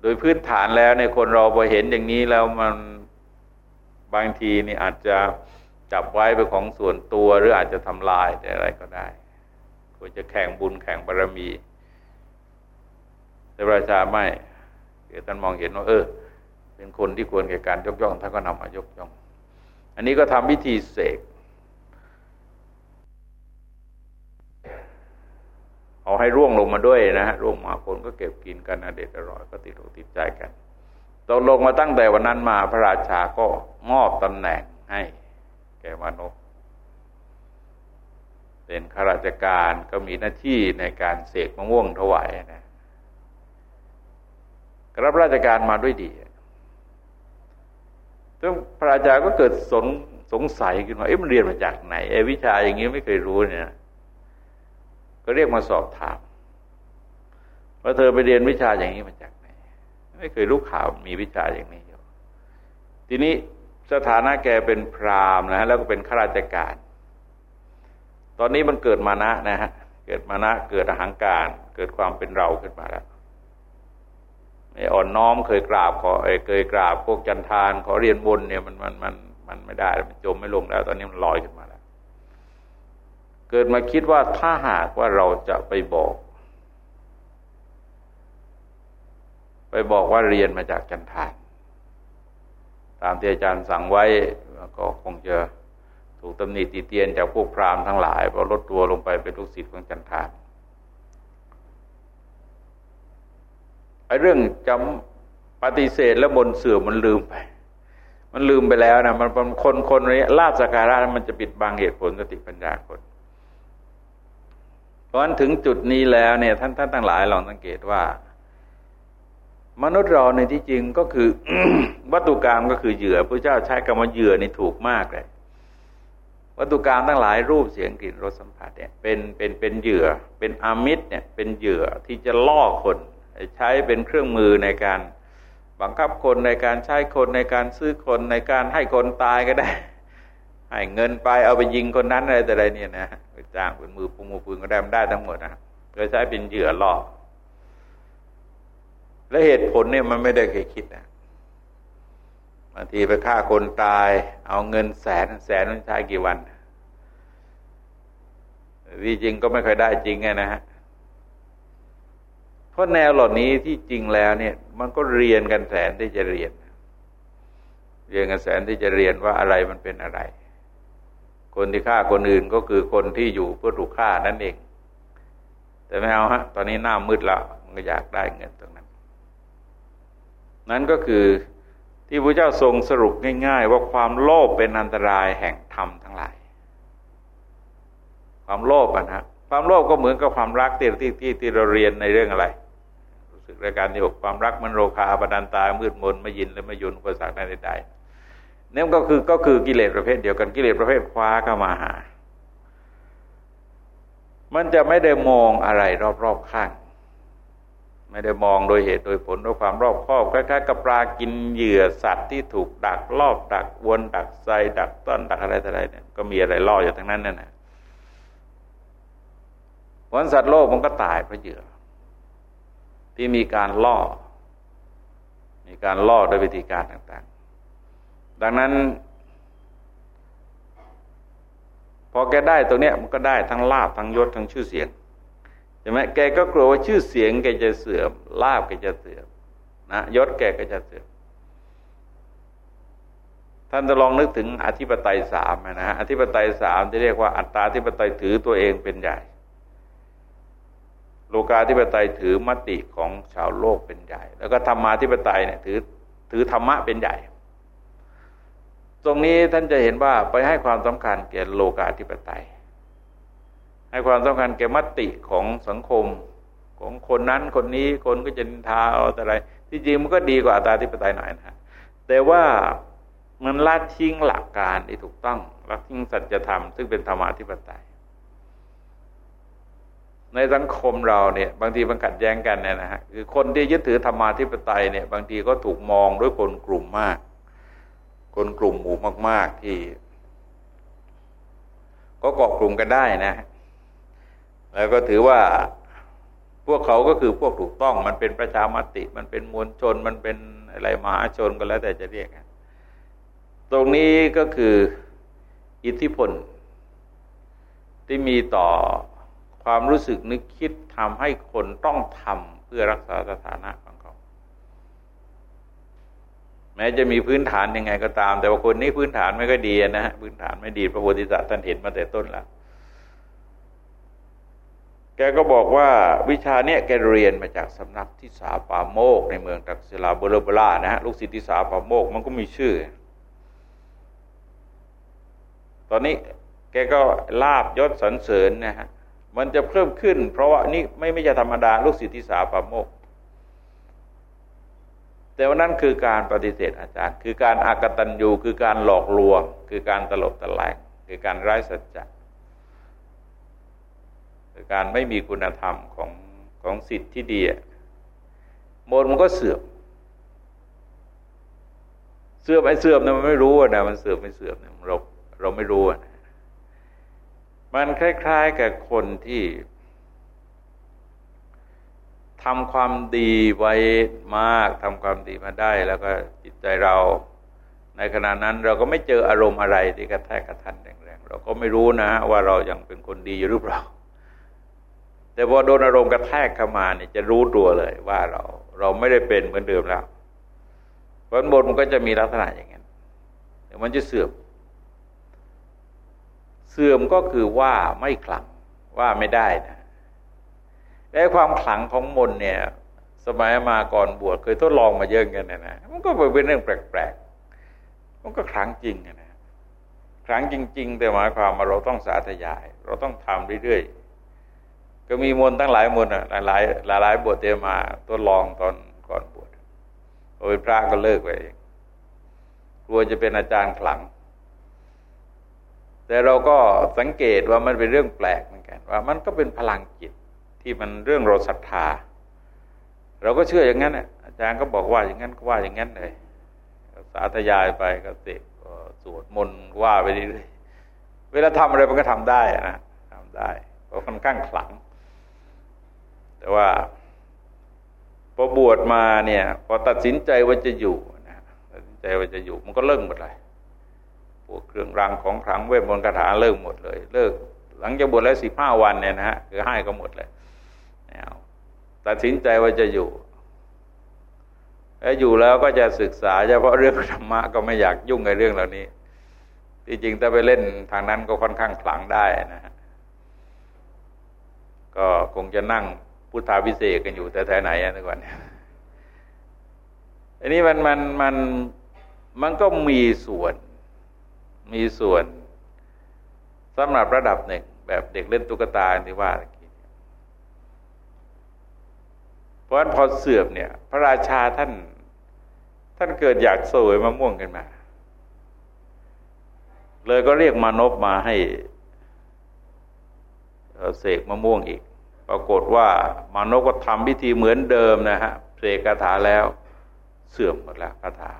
Speaker 1: โดยพื้นฐานแล้วในคนเราพอเห็นอย่างนี้แล้วมันบางทีนี่อาจจะ จับไว้เป็นของส่วนตัวหรืออาจจะทำลายอะไรก็ได้ควรจะแข่งบุญแข่งบารมี แต่ประชาไม่เดี๋ยวท่านมองเห็นว่า เออ เป็นคนที่ควรแก่การยกย่องท่านก็นำมายกย่อง อันนี้ก็ทำพิธีเสกเอาให้ร่วงลงมาด้วยนะฮะร่วงมาคนก็เก็บกินกันอเด็ดอร่อยก็ติดอกติดใจกันตกลงมาตั้งแต่วันนั้นมาพระราชาก็มอบตำแหน่งให้ แก่มนุษย์เป็นข้าราชการก็มีหน้าที่ในการเสกมะม่วงถวายนะรับราชการมาด้วยดีซึ่งพระราชารย์ก็เกิดสงสงสัยขึ้นว่าเอ๊ะมันเรียนมาจากไหนไอ้วิชาอย่างนี้ไม่เคยรู้เนี่ย ก็เรียกมาสอบถามว่าเธอไปเรียนวิชาอย่างนี้มาจากไหน ไม่เคยรู้ข่าวมีวิชาอย่างนี้อยู่ ทีนี้ สถานะแกเป็นพราหมณ์นะแล้วก็เป็นข้าราชการ ตอนนี้มันเกิดมานะนะฮะเกิดมานะเกิดอหางการ เกิดความเป็นเราขึ้นมาแล้วไม่อ่อนน้อมเคยกราบขอเคยกราบพวกจันทานขอเรียนบนเนี่ยมันมันมันมันไม่ได้มันจมไม่ลงแล้ว ตอนนี้มันลอยขึ้นมาแล้ว เกิดมาคิดว่าถ้าหากว่าเราจะไปบอก ไปบอกว่าเรียนมาจากจันทาน ตามที่อาจารย์สั่งไว้ก็คงจะถูกตำหนิตีเตียนจากพวกพราหมณ์ทั้งหลายพอลดตัวลงไปเป็นลูกศิษย์ของจันทานไอ้เรื่องจำปฏิเสธแล้วบนเสื่อมมันลืมไป มันลืมไปแล้วนะมันคนคนนี้ลาบสการะมันจะปิดบังเหตุผลสติปัญญาคนเพราะฉะนั้นถึงจุดนี้แล้วเนี่ยท่านท่านทั้งหลายลองสังเกตว่า มนุษย์เราในที่จริงก็คือวัตถุกรรมก็คือเหยื่อพระเจ้าใช้คำว่าเหยื่อนี่ถูกมากเลย วัตถุกรรมทั้งหลายรูปเสียงกลิ่นรสสัมผัสเนี่ยเป็นเป็นเป็นเหยื่อ เป็นอามิตรเนี่ยเป็นเหยื่อที่จะล่อคนใช้เป็นเครื่องมือในการบังคับคนในการใช้คนในการซื้อคนในการให้คนตายก็ได้ให้เงินไปเอาไปยิงคนนั้นอะไรแต่ไรเนี่ยนะจ้างเป็นมือปุงมือปืนก็ได้มันได้ทั้งหมดนะก็ใช้เป็นเหยื่อล่อ และเหตุผลเนี่ยมันไม่ได้เคยคิดนะบางทีไปฆ่าคนตาย เอาเงินแสนแสนมันใช้กี่วันที่จริงก็ไม่เคยได้จริงไงนะฮะเพราะแนวเหล่านี้ที่จริงแล้วเนี่ย มันก็เรียนกันแสนที่จะเรียน เรียนกันแสนที่จะเรียนว่าอะไรมันเป็นอะไร คนที่ฆ่าคนอื่นก็คือคนที่อยู่เพื่อถูกฆ่านั่นเอง แต่ไม่เอาฮะ ตอนนี้หน้ามืดแล้วมันก็อยากได้เงินตรงนั้น นั้นก็คือที่พระเจ้าทรงสรุปง่าย ๆ ว่าความโลภเป็นอันตรายแห่งธรรมทั้งหลาย ความโลภนะฮะความโลภก็เหมือนกับความรักที่ที่ที่ที่เราเรียนในเรื่องอะไร รู้สึกรายการที่หกความรักมันโรคาปนันตามืดมนไม่ยินและไม่ยุนอุปสรรคใดๆนี่ก็คือก็คือกิเลสประเภทเดียวกันกิเลสประเภทคว้าเข้ามาหา มันจะไม่ได้มองอะไรรอบๆข้าง ไม่ได้มองโดยเหตุโดยผลด้วยความรอบคอบคล้ายๆกับปลากินเหยื่อสัตว์ที่ถูกดักลอบดักวนดักไซดักต้นดักอะไรต่ออะไรเนี่ยก็มีอะไรล่ออยู่ทั้งนั้นนั่นแหละวันสัตว์โลกมันก็ตายเพราะเหยื่อ ที่มีการล่อ มีการล่อโดยวิธีการต่าง ๆ ดังนั้นพอแกได้ตรงเนี้ยมันก็ได้ทั้งลาบทั้งยศทั้งชื่อเสียง ใช่ไหมแกก็กลัวว่าชื่อเสียงแกจะเสื่อมลาบแกจะเสื่อมนะยศแกก็จะเสื่อมท่านจะลองนึกถึงอธิปไตยสามนะฮะอธิปไตยสามที่เรียกว่าอัตตาธิปไตยถือตัวเองเป็นใหญ่ โลกาธิปไตยถือมติของชาวโลกเป็นใหญ่ แล้วก็ธรรมาธิปไตยเนี่ยถือถือธรรมะเป็นใหญ่ ตรงนี้ท่านจะเห็นว่าไปให้ความสำคัญแก่โลกาธิปไตย ให้ความสำคัญแก่มติของสังคม ของคนนั้นคนนี้คนก็จะนินทาเอาแต่อะไร ที่จริงมันก็ดีกว่าอัตตาธิปไตยหน่อยนะแต่ว่ามันละทิ้งหลักการที่ถูกต้องละทิ้งสัจธรรมซึ่งเป็นธรรมาธิปไตย ในสังคมเราเนี่ยบางทีมันขัดแย้งกันเนี่ยนะฮะคือคนที่ยึดถือธรรมาธิปไตยเนี่ย บางทีก็ถูกมองด้วยคนกลุ่มมาก คนกลุ่มหมู่มาก ๆที่ ก็เกาะกลุ่มกันได้นะ แล้วก็ถือว่าพวกเขาก็คือพวกถูกต้อง มันเป็นประชามติ มันเป็นมวลชน มันเป็นอะไรมหาชนก็แล้วแต่จะเรียกตรงนี้ก็คืออิทธิพล ที่มีต่อความรู้สึกนึกคิดทำให้คนต้องทำเพื่อรักษาสถานะของเขา แม้จะมีพื้นฐานยังไงก็ตาม แต่ว่าคนนี้พื้นฐานไม่ก็ดีนะฮะพื้นฐานไม่ดีพระโพธิสัตว์ท่านเห็นมาแต่ต้นแล้ว แกก็บอกว่าวิชาเนี้ยแกเรียนมาจากสำนักที่สาปาโมก ในเมืองตักศิลาเบลเบลานะฮะลูกศิษย์ที่สาปาโมกมันก็มีชื่อ ตอนนี้แกก็ลาบยศสรรเสริญนะฮะมันจะเพิ่มขึ้น เพราะว่านี่ไม่ไม่ใช่ธรรมดาลูกศิษย์ที่สาปาโมก แต่ว่านั่นคือการปฏิเสธอาจารย์ คือการอากตันยูคือการหลอกลวง คือการตลบตะแลงคือการไร้สัจจะ การไม่มีคุณธรรมของของสิทธิ์ที่ดีโมดมันก็เสื่อม เสื่อมไอ้เสื่อมเนี่ยมันไม่รู้นะมันเสื่อมไม่เสื่อมเนี่ยเราเราไม่รู้นะมันคล้าย ๆ กับคนที่ทำความดีไว้มากทำความดีมาได้ แล้วก็จิตใจเรา ในขณะนั้นเราก็ไม่เจออารมณ์อะไรที่กระแทกกระทันแรงๆเราก็ไม่รู้นะ ว่าเรายังเป็นคนดีอยู่หรือเปล่า แต่พอโดนอารมณ์กระแทกเข้ามาเนี่ยจะรู้ตัวเลยว่าเราเราไม่ได้เป็นเหมือนเดิมแล้วเพราะบนมันก็จะมีลักษณะอย่างนั้นเดี๋ยวมันจะเสื่อม เสื่อมก็คือว่าไม่ขลังว่าไม่ได้นะและความขลังของมนเนี่ย สมัยมาก่อนบวชเคยทดลองมาเยอะกันนะนะมันก็เป็นเรื่องแปลกๆมันก็ขลังจริงนะขลังจริง ๆ แต่หมายความว่าเราต้องสาธยาย เราต้องทำเรื่อยๆ ก็มีมนตั้งหลายมนอะหลายหลายหลายบทเดียมาทดลองตอนก่อนบวชพอเป็นพระก็เลิกไปกลัวจะเป็นอาจารย์ขลัง แต่เราก็สังเกตว่ามันเป็นเรื่องแปลกเหมือนกัน ว่ามันก็เป็นพลังจิตที่มันเรื่องเราศรัทธา เราก็เชื่ออย่างนั้นอาจารย์ก็บอกว่าอย่างนั้นก็ว่าอย่างนั้นเลยสาธยายไปก็เสกสวดมนต์ว่าไปเรื่อยเวลาทำอะไรมันก็ทำได้นะทำได้เพราะค่อนข้างขลัง แต่ว่าพอบวชมาเนี่ยพอตัดสินใจว่าจะอยู่นะตัดสินใจว่าจะอยู่ มันก็เลิกหมดเลยวกเครื่องรางของขลังเวทมนต์คาถาเลิกหมดเลย เลิก หลังจากบวชแล้วสิบห้าวันเนี่ยนะฮะคือให้ก็หมดเลยเอาตัดสินใจว่าจะอยู่แล้วอยู่แล้วก็จะศึกษาเฉพาะเรื่องธรรมะก็ไม่อยากยุ่งในเรื่องเหล่านี้ที่จริงถ้าไปเล่นทางนั้นก็ค่อนข้างขลังได้นะฮะก็คงจะนั่ง พุทธาพิเศษกันอยู่แต่แถวไหนอะทุกวันอันนี้มันมันมันมันก็มีส่วน มีส่วนสำหรับระดับหนึ่งแบบเด็กเล่นตุ๊กตาที่ว่าเพราะฉะนั้นพอเสื่อมเนี่ย พระราชาท่าน ท่านเกิดอยากสวยมะม่วงกันมา เลยก็เรียกมานพมาให้เสกมะม่วงอีก ปรากฏว่ามานก็ทำพิธีเหมือนเดิมนะฮะเสกคาถาแล้ว เสื่อมหมดแล้วคาถา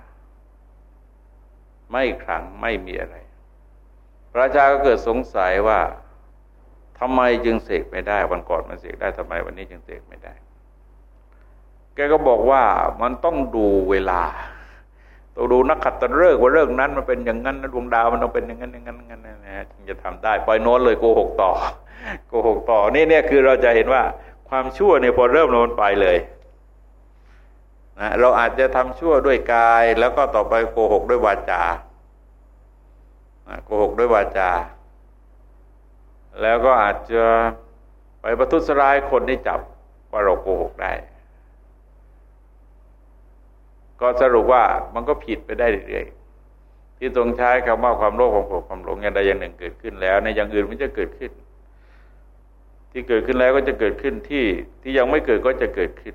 Speaker 1: ไม่ครั้งไม่มีอะไร พระเจ้าก็เกิดสงสัยว่าทำไมจึงเสกไม่ได้ วันก่อนมันเสกได้ทำไมวันนี้จึงเสกไม่ได้ แกก็บอกว่ามันต้องดูเวลาต้องดูนักขัตฤกษ์ว่าเรื่องนั้นมันเป็นอย่างนั้นดวงดาวมันต้องเป็นอย่างนั้นอย่างนั้นอย่างนั้นนะจึงจะทำได้ปล่อยโน้นเลยโกหกต่อ โกหกต่อนี่เนี่ยคือเราจะเห็นว่าความชั่วเนี่ยพอเริ่มลมันไปเลยนะเราอาจจะทำชั่วด้วยกาย แล้วก็ต่อไปโกหกด้วยวาจาโกหกด้วยวาจา แล้วก็อาจจะไปประทุษร้ายคนที่จับว่าเราโกหกได้ ก็สรุปว่ามันก็ผิดไปได้เรื่อยๆที่ตรงใช้คำว่าความโลภความโกรธความหลงอย่างใดอย่างหนึ่งเกิดขึ้นแล้ว ในอย่างอื่นมันจะเกิดขึ้น ที่เกิดขึ้นแล้วก็จะเกิดขึ้นที่ที่ยังไม่เกิดก็จะเกิดขึ้น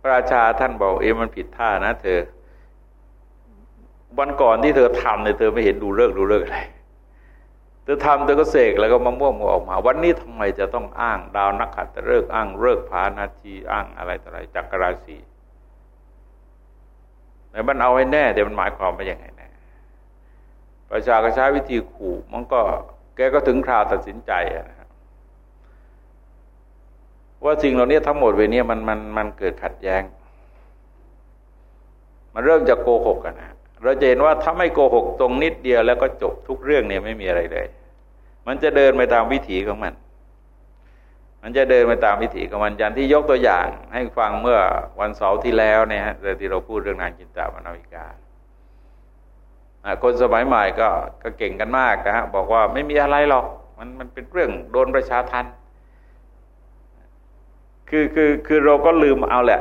Speaker 1: พระราชาท่านบอกเอ๊ะมันผิดท่านะ เธอ วันก่อนที่เธอทำเนี่ยเธอไม่เห็นดูเลิกดูเลิกอะไรเธอทำเธอก็เสกแล้วก็มะม่วงออกมา วันนี้ทำไมจะต้องอ้าง ดาวนักขัตฤกษ์อ้างเลิกผานาทีอ้างอะไรต่ออะไรจักรราศีแต่มันเอาให้แน่เดี๋ยวมันหมายความว่าอย่างไงแน่ประชาก็ใช้วิธีขู่มันก็ แกก็ถึงคราวตัดสินใจนะว่าสิ่งเหล่านี้ทั้งหมดเวนี้มันมันมันเกิดขัดแย้ง มันเริ่มจากโกหกกันนะเราจะเห็นว่าถ้าไม่โกหกตรงนิดเดียวแล้วก็จบทุกเรื่องเนี่ยไม่มีอะไรเลย มันจะเดินไปตามวิถีของมัน มันจะเดินไปตามวิถีของมันยันที่ยกตัวอย่าง ให้ฟังเมื่อวันเสาร์ที่แล้วเนี่ยฮะที่เราพูดเรื่องนางจินตามนาวิกา คนสมัยใหม่ก็ก็เก่งกันมากนะฮะบอกว่าไม่มีอะไรหรอกมันมันเป็นเรื่องโดนประชาทันคือคือคือเราก็ลืมเอาแหละ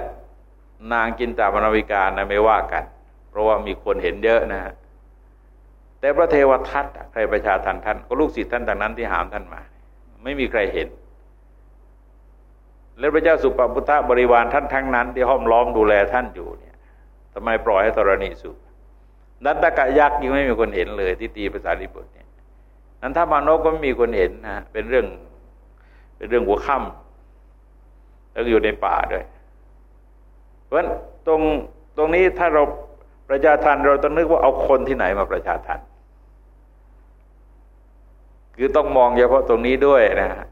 Speaker 1: นางจินตามนาวิกานะไม่ว่ากัน เพราะว่ามีคนเห็นเยอะนะฮะแต่พระเทวทัตใครประชาทันท่าน ก็ลูกศิษย์ท่านต่างนั้นที่หามท่านมา ไม่มีใครเห็น แล้วพระเจ้าสุปปุตตะบริวารท่านทั้งนั้น ที่ห้อมล้อมดูแลท่านอยู่เนี่ยทำไมปล่อยให้ตรณีสุนั นตกะยักษ์ยังไม่มีคนเห็นเลย ที่ตีภาษาลิบุตรเนี่ยนั้นถ้ามานกก็ไม่มีคนเห็นนะเป็นเรื่อง เป็นเรื่องหัวค่ำแล้วอยู่ในป่าด้วย เพราะฉะนั้นตรงตรงนี้ถ้าเราประชาทันเราต้องนึกว่าเอาคนที่ไหนมาประชาทันคือต้องมองเฉพาะตรงนี้ด้วยนะฮะ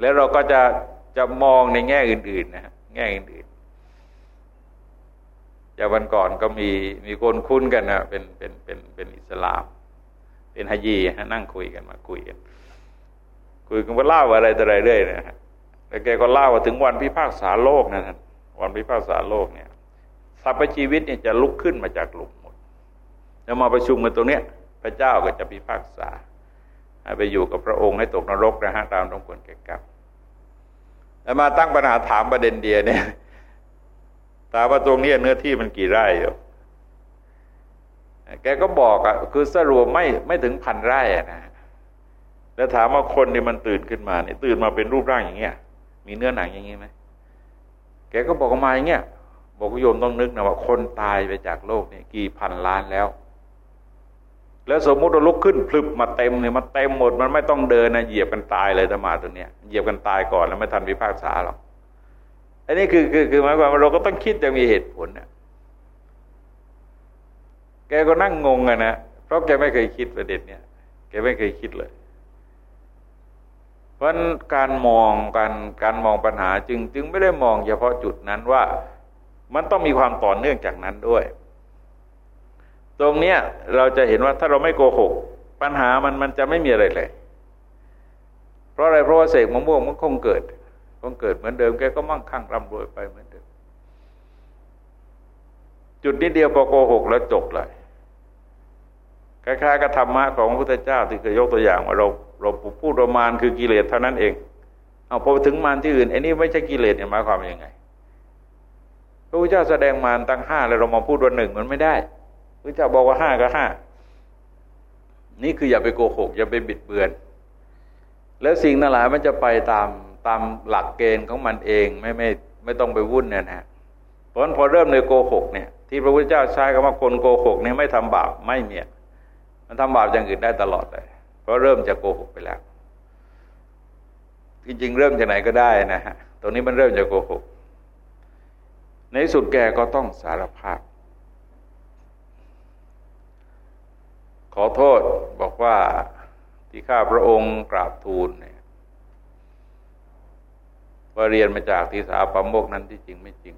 Speaker 1: แล้วเราก็จะจะมองในแง่อื่น ๆ นะแง่อื่น ๆจากวันก่อนก็มีมีคนคุ้นกันนะเป็นเป็นเป็นเป็นอิสลาม เป็นฮายีนั่งคุยกันมาคุยกันคุยกันว่าเล่าอะไรต่ออะไรเรื่อยนะฮะแล้วแกก็เล่าว่าถึงวันพิพากษาโลกนะท่านวันพิพากษาโลกเนี่ยสรรพชีวิตเนี่ยจะลุกขึ้นมาจากหลุมหมดแล้วมาประชุมกันตรงเนี้ย พระเจ้าก็จะพิพากษาไปอยู่กับพระองค์ให้ตกนรกนะฮะตามต้องควรแก่กรรมแล้วมาตั้งปัญหาถามประเด็นเดียเนี่ย ถามว่าตรงนี้เนื้อที่มันกี่ไร่อยู่แกก็บอกอะคือสรุปไม่ไม่ถึงพันไร่อะนะแล้วถามว่าคนนี่มันตื่นขึ้นมาเนี่ยตื่นมาเป็นรูปร่างอย่างเงี้ย มีเนื้อหนังอย่างงี้ไหมแกก็บอกมาอย่างเงี้ยบอกโยมต้องนึกนะว่าคนตายไปจากโลกนี่กี่พันล้านแล้ว แล้วสมมุติเราลุกขึ้นพลึบมาเต็มเนี่ยมันเต็มหมดมันไม่ต้องเดินนะเหยียบกันตายเลยธรรมาตัวเนี้ยเหยียบกันตายก่อนแล้วไม่ทันพิพากษาหรอก อันนี้คือคือคือหมายความว่าเราก็ต้องคิดจะมีเหตุผลเนี่ยแกก็นั่งงงอะนะเพราะแกไม่เคยคิดประเด็นเนี้ยแกไม่เคยคิดเลย เพราะการมองการการมองปัญหาจึง จึงไม่ได้มองเฉพาะจุดนั้นว่ามันต้องมีความต่อเนื่องจากนั้นด้วย ตรงเนี้ยเราจะเห็นว่าถ้าเราไม่โกหก ปัญหามันมันจะไม่มีอะไรเลย เพราะอะไรเพราะว่าเสกมะม่วงมันคงเกิด คงเกิดเหมือนเดิมแกก็มั่งคั่งร่ำรวยไปเหมือนเดิม จุดนี้เดียวพอโกหกแล้วจบเลยคล้ายๆกับธรรมะของพระพุทธเจ้าที่เคยยกตัวอย่างว่าเราเราพูดประมาณคือกิเลสเท่านั้นเองเอาพอถึงมารที่อื่นไอ้นี่ไม่ใช่กิเลสเนี่ยหมายความยังไง พระพุทธเจ้าแสดงมารตั้งห้าแล้วเรามาพูดวันหนึ่งมันไม่ได้พระเจ้าบอกว่าห้าก็ห้านี่คืออย่าไปโกหก อย่าไปบิดเบือน แล้วสิ่งนั้นหลายมันจะไปตาม ตามหลักเกณฑ์ของมันเองไม่ไม่ไม่ต้องไปวุ่นเนี่ยนะเพราะนั้นพอเริ่มในโกหกเนี่ย ที่พระพุทธเจ้าใช้คำว่าคนโกหกเนี่ยไม่ทำบาปไม่เมียมันทำบาปอย่างอื่นได้ตลอดเลย เพราะเริ่มจะโกหกไปแล้วจริงๆเริ่มจากไหนก็ได้นะฮะตรงนี้มันเริ่มจากโกหก ในสุดแกก็ต้องสารภาพ ขอโทษบอกว่าที่ข้าพระองค์กราบทูลเนี่ย ว่าเรียนมาจากที่สาปมโมกนั้นที่จริงไม่จริง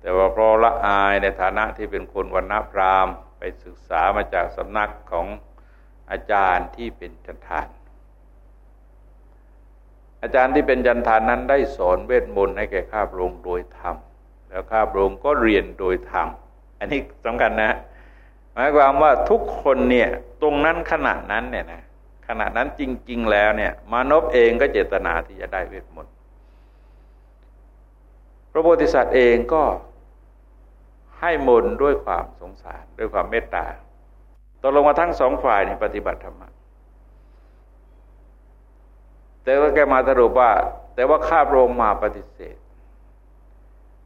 Speaker 1: แต่ว่าเพราะละอายในฐานะที่เป็นคนวันณพรามไปศึกษามาจากสำนักของอาจารย์ที่เป็นจันทานอาจารย์ที่เป็นจันทานนั้นได้สอนเวทมนต์ให้แก่ข้าพระองค์โดยธรรม แล้วข้าพระองค์ก็เรียนโดยธรรม อันนี้สำคัญนะหมายความว่าทุกคนเนี่ยตรงนั้นขณะนั้นเนี่ยนะ ขณะนั้นจริง ๆ แล้วเนี่ยมานพเองก็เจตนาที่จะได้เวทมนต์พระโพธิสัตว์เองก็ให้มนด้วยความสงสารด้วยความเมตตาตกลงมาทั้งสองฝ่ายในปฏิบัติธรรมแต่ว่าแกมาสรุปว่า แต่ว่าข้าพระองค์มาปฏิเสธ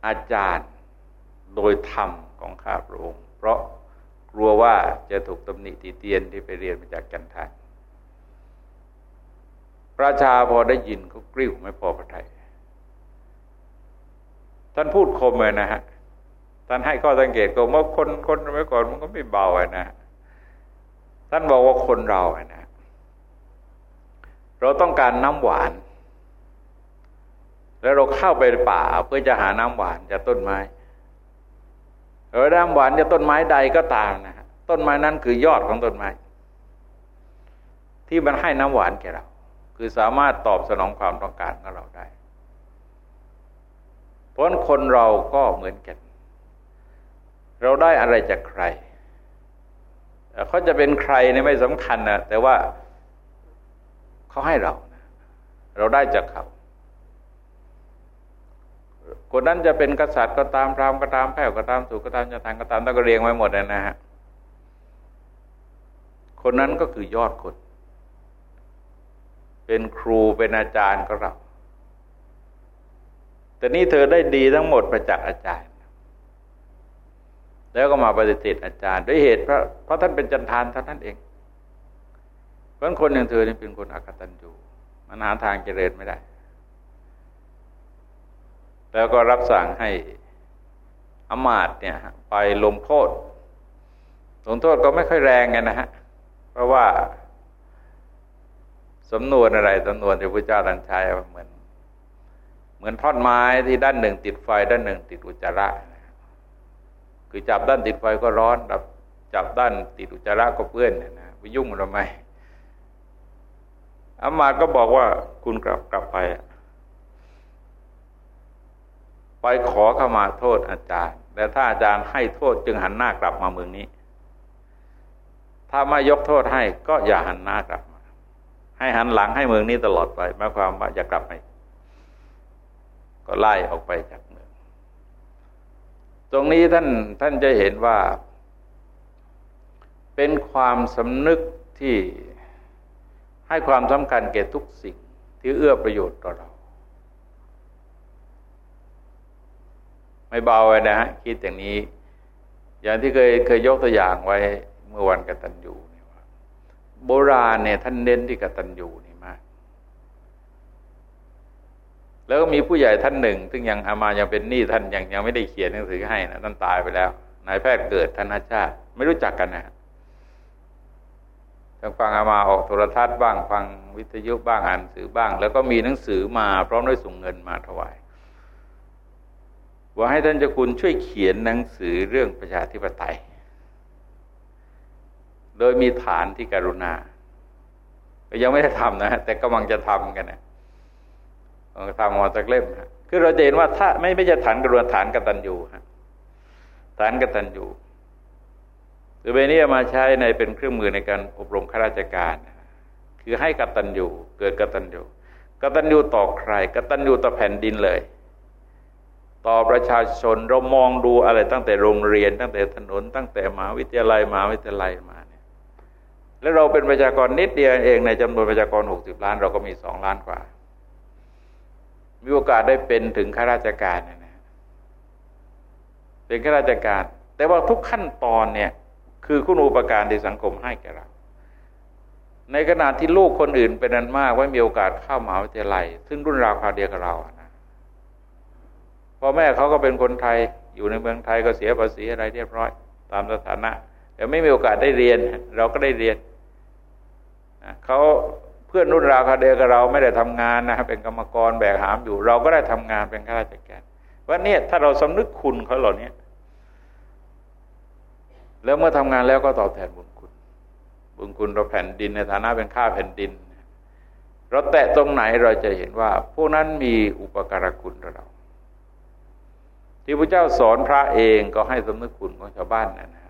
Speaker 1: อาจารย์โดยธรรมของข้าพระองค์ เพราะกลัวว่าจะถูกตำหนิตีเตียนที่ไปเรียนมาจากกันทาน ระชาพอได้ยินก็กริ้วไม่พอพระทัยท่านพูดคมเลยนะฮะท่านให้ข้อสังเกตก็ว่าคนคนไว้ก่อนมันก็ไม่เบาอะนะ ท่านบอกว่าคนเราอะนะ เราต้องการน้ำหวาน แล้วเราเข้าไปป่าเพื่อจะหาน้ำหวานจากต้นไม้เออน้ำหวานจากต้นไม้ใดก็ตามนะฮะต้นไม้นั้นคือยอดของต้นไม้ ที่มันให้น้ำหวานแก่เรา คือสามารถตอบสนองความต้องการของเราได้ เพราะคนเราก็เหมือนกัน เราได้อะไรจากใคร เขาจะเป็นใครเนี่ยไม่สำคัญนะแต่ว่าเขาให้เรานะเราได้จากเขาคนนั้นจะเป็นกษัตริย์ก็ตามพราหมณ์ก็ตามแพทย์ก็ตามสุก็ตามจะทางก็ตามต้องก็เรียงไว้หมดนะฮะ คนนั้นก็คือยอดคน เป็นครูเป็นอาจารย์ก็เราแต่นี่เธอได้ดีทั้งหมดประจักษ์อาจารย์ แล้วก็มาปฏิเสธอาจารย์ ด้วยเหตุเพราะเพราะท่านเป็นจันทานเท่านั้นเอง เพราะคนอย่างเธอนี่เป็นคนอกตัญญูมันหาทางเจริญไม่ได้ แล้วก็รับสั่งให้อมาตเนี่ย ไปลงโทษลงโทษก็ไม่ค่อยแรงไงนะฮะ เพราะว่า สำนวนอะไรสำนวนที่พระเจ้าตันชัยเหมือน เหมือนท่อนไม้ที่ด้านหนึ่งติดไฟด้านหนึ่งติดอุจจาระ คือจับด้านติดไฟก็ร้อนจับด้านติดอุจจาระก็เปื้อนนะไปยุ่งทำไมอามาก็บอกว่าคุณกลับกลับไป ไปขอเข้ามาโทษอาจารย์ แต่ถ้าอาจารย์ให้โทษจึงหันหน้ากลับมาเมืองนี้ ถ้าไม่ยกโทษให้ก็อย่าหันหน้ากลับมา ให้หันหลังให้เมืองนี้ตลอดไปหมายความว่าอย่ากลับไปก็ไล่ออกไปจากเมือง ตรงนี้ท่านท่านจะเห็นว่า เป็นความสำนึกที่ให้ความสำคัญแก่ทุกสิ่งที่เอื้อประโยชน์ต่อเรา ไม่เบาเลยนะฮะคิดอย่างนี้ อย่างที่เคยเคยยกตัวอย่างไว้เมื่อวันกตัญญูเนี่ยว่ โบราณเนี่ยท่านเน้นที่กตัญญูนี่มาก แล้วก็มีผู้ใหญ่ท่านหนึ่ง ซึ่งยังอามายังเป็นหนี้ท่านยังยังไม่ได้เขียนหนังสือให้นะท่านตายไปแล้วนายแพทย์เกิดธนชาติ ไม่รู้จักกันนะทั้งฟังอามาออกโทรทัศน์บ้างฟังวิทยุบ้างอ่านหนังสือบ้าง แล้วก็มีหนังสือมาพร้อมด้วยส่งเงินมาถวายว่าให้ท่านเจ้าคุณช่วยเขียนหนังสือเรื่องประชาธิปไตย โดยมีฐานที่กรุณา ยังไม่ได้ทำนะแต่กำลังจะทำกันนะกำลังทำมาสักเล่มฮะคือเราเห็นว่าถ้าไม่ไม่ใช่ฐานกรุณาฐานกตัญญูฮะฐานกตัญญูรือเบนี้มาใช้ในเป็นเครื่องมือในการอบรมข้าราชการ คือให้กตัญญูเกิดกตัญญูกตัญญูต่อใครกตัญญูต่อแผ่นดินเลย ต่อประชาชนเรามองดูอะไรตั้งแต่โรงเรียน ตั้งแต่ถนน ตั้งแต่มหาวิทยาลัยมหาวิทยาลัยมา แล้วเราเป็นประชากรนิดเดียวเองในจำนวนประชากรหกสิบล้าน เราก็มีสองล้านกว่า มีโอกาสได้เป็นถึงข้าราชการนะเป็นข้าราชการ แต่ว่าทุกขั้นตอนเนี่ยคือคุณอุปการที่สังคมให้แก่เรา ในขณะที่ลูกคนอื่นเป็นนันมากว่ามีโอกาสเข้ามหาวิทยาลัย ซึ่งรุ่นราวคราวเดียวกับเรานะพ่อแม่เขาก็เป็นคนไทยอยู่ในเมืองไทยก็เสียภาษีอะไรเรียบร้อย ตามสถานะแต่ไม่มีโอกาสได้เรียน เราก็ได้เรียน เขาเพื่อนรุ่นราวคาเดียกับเราไม่ได้ทำงานนะครับเป็นกรรมกรแบกหามอยู่ เราก็ได้ทำงานเป็นข้าราชการว่าเนี่ยถ้าเราสำนึกคุณเขาเหล่านี้แล้วเมื่อทำงานแล้วก็ตอบแทนบุญคุณ บุญคุณเราแผ่นดินในฐานะเป็นข้าแผ่นดิน เราแตะตรงไหนเราจะเห็นว่าพวกนั้นมีอุปการคุณเรา ที่พระเจ้าสอนพระเองก็ให้สำนึกคุณของชาวบ้านนะนะ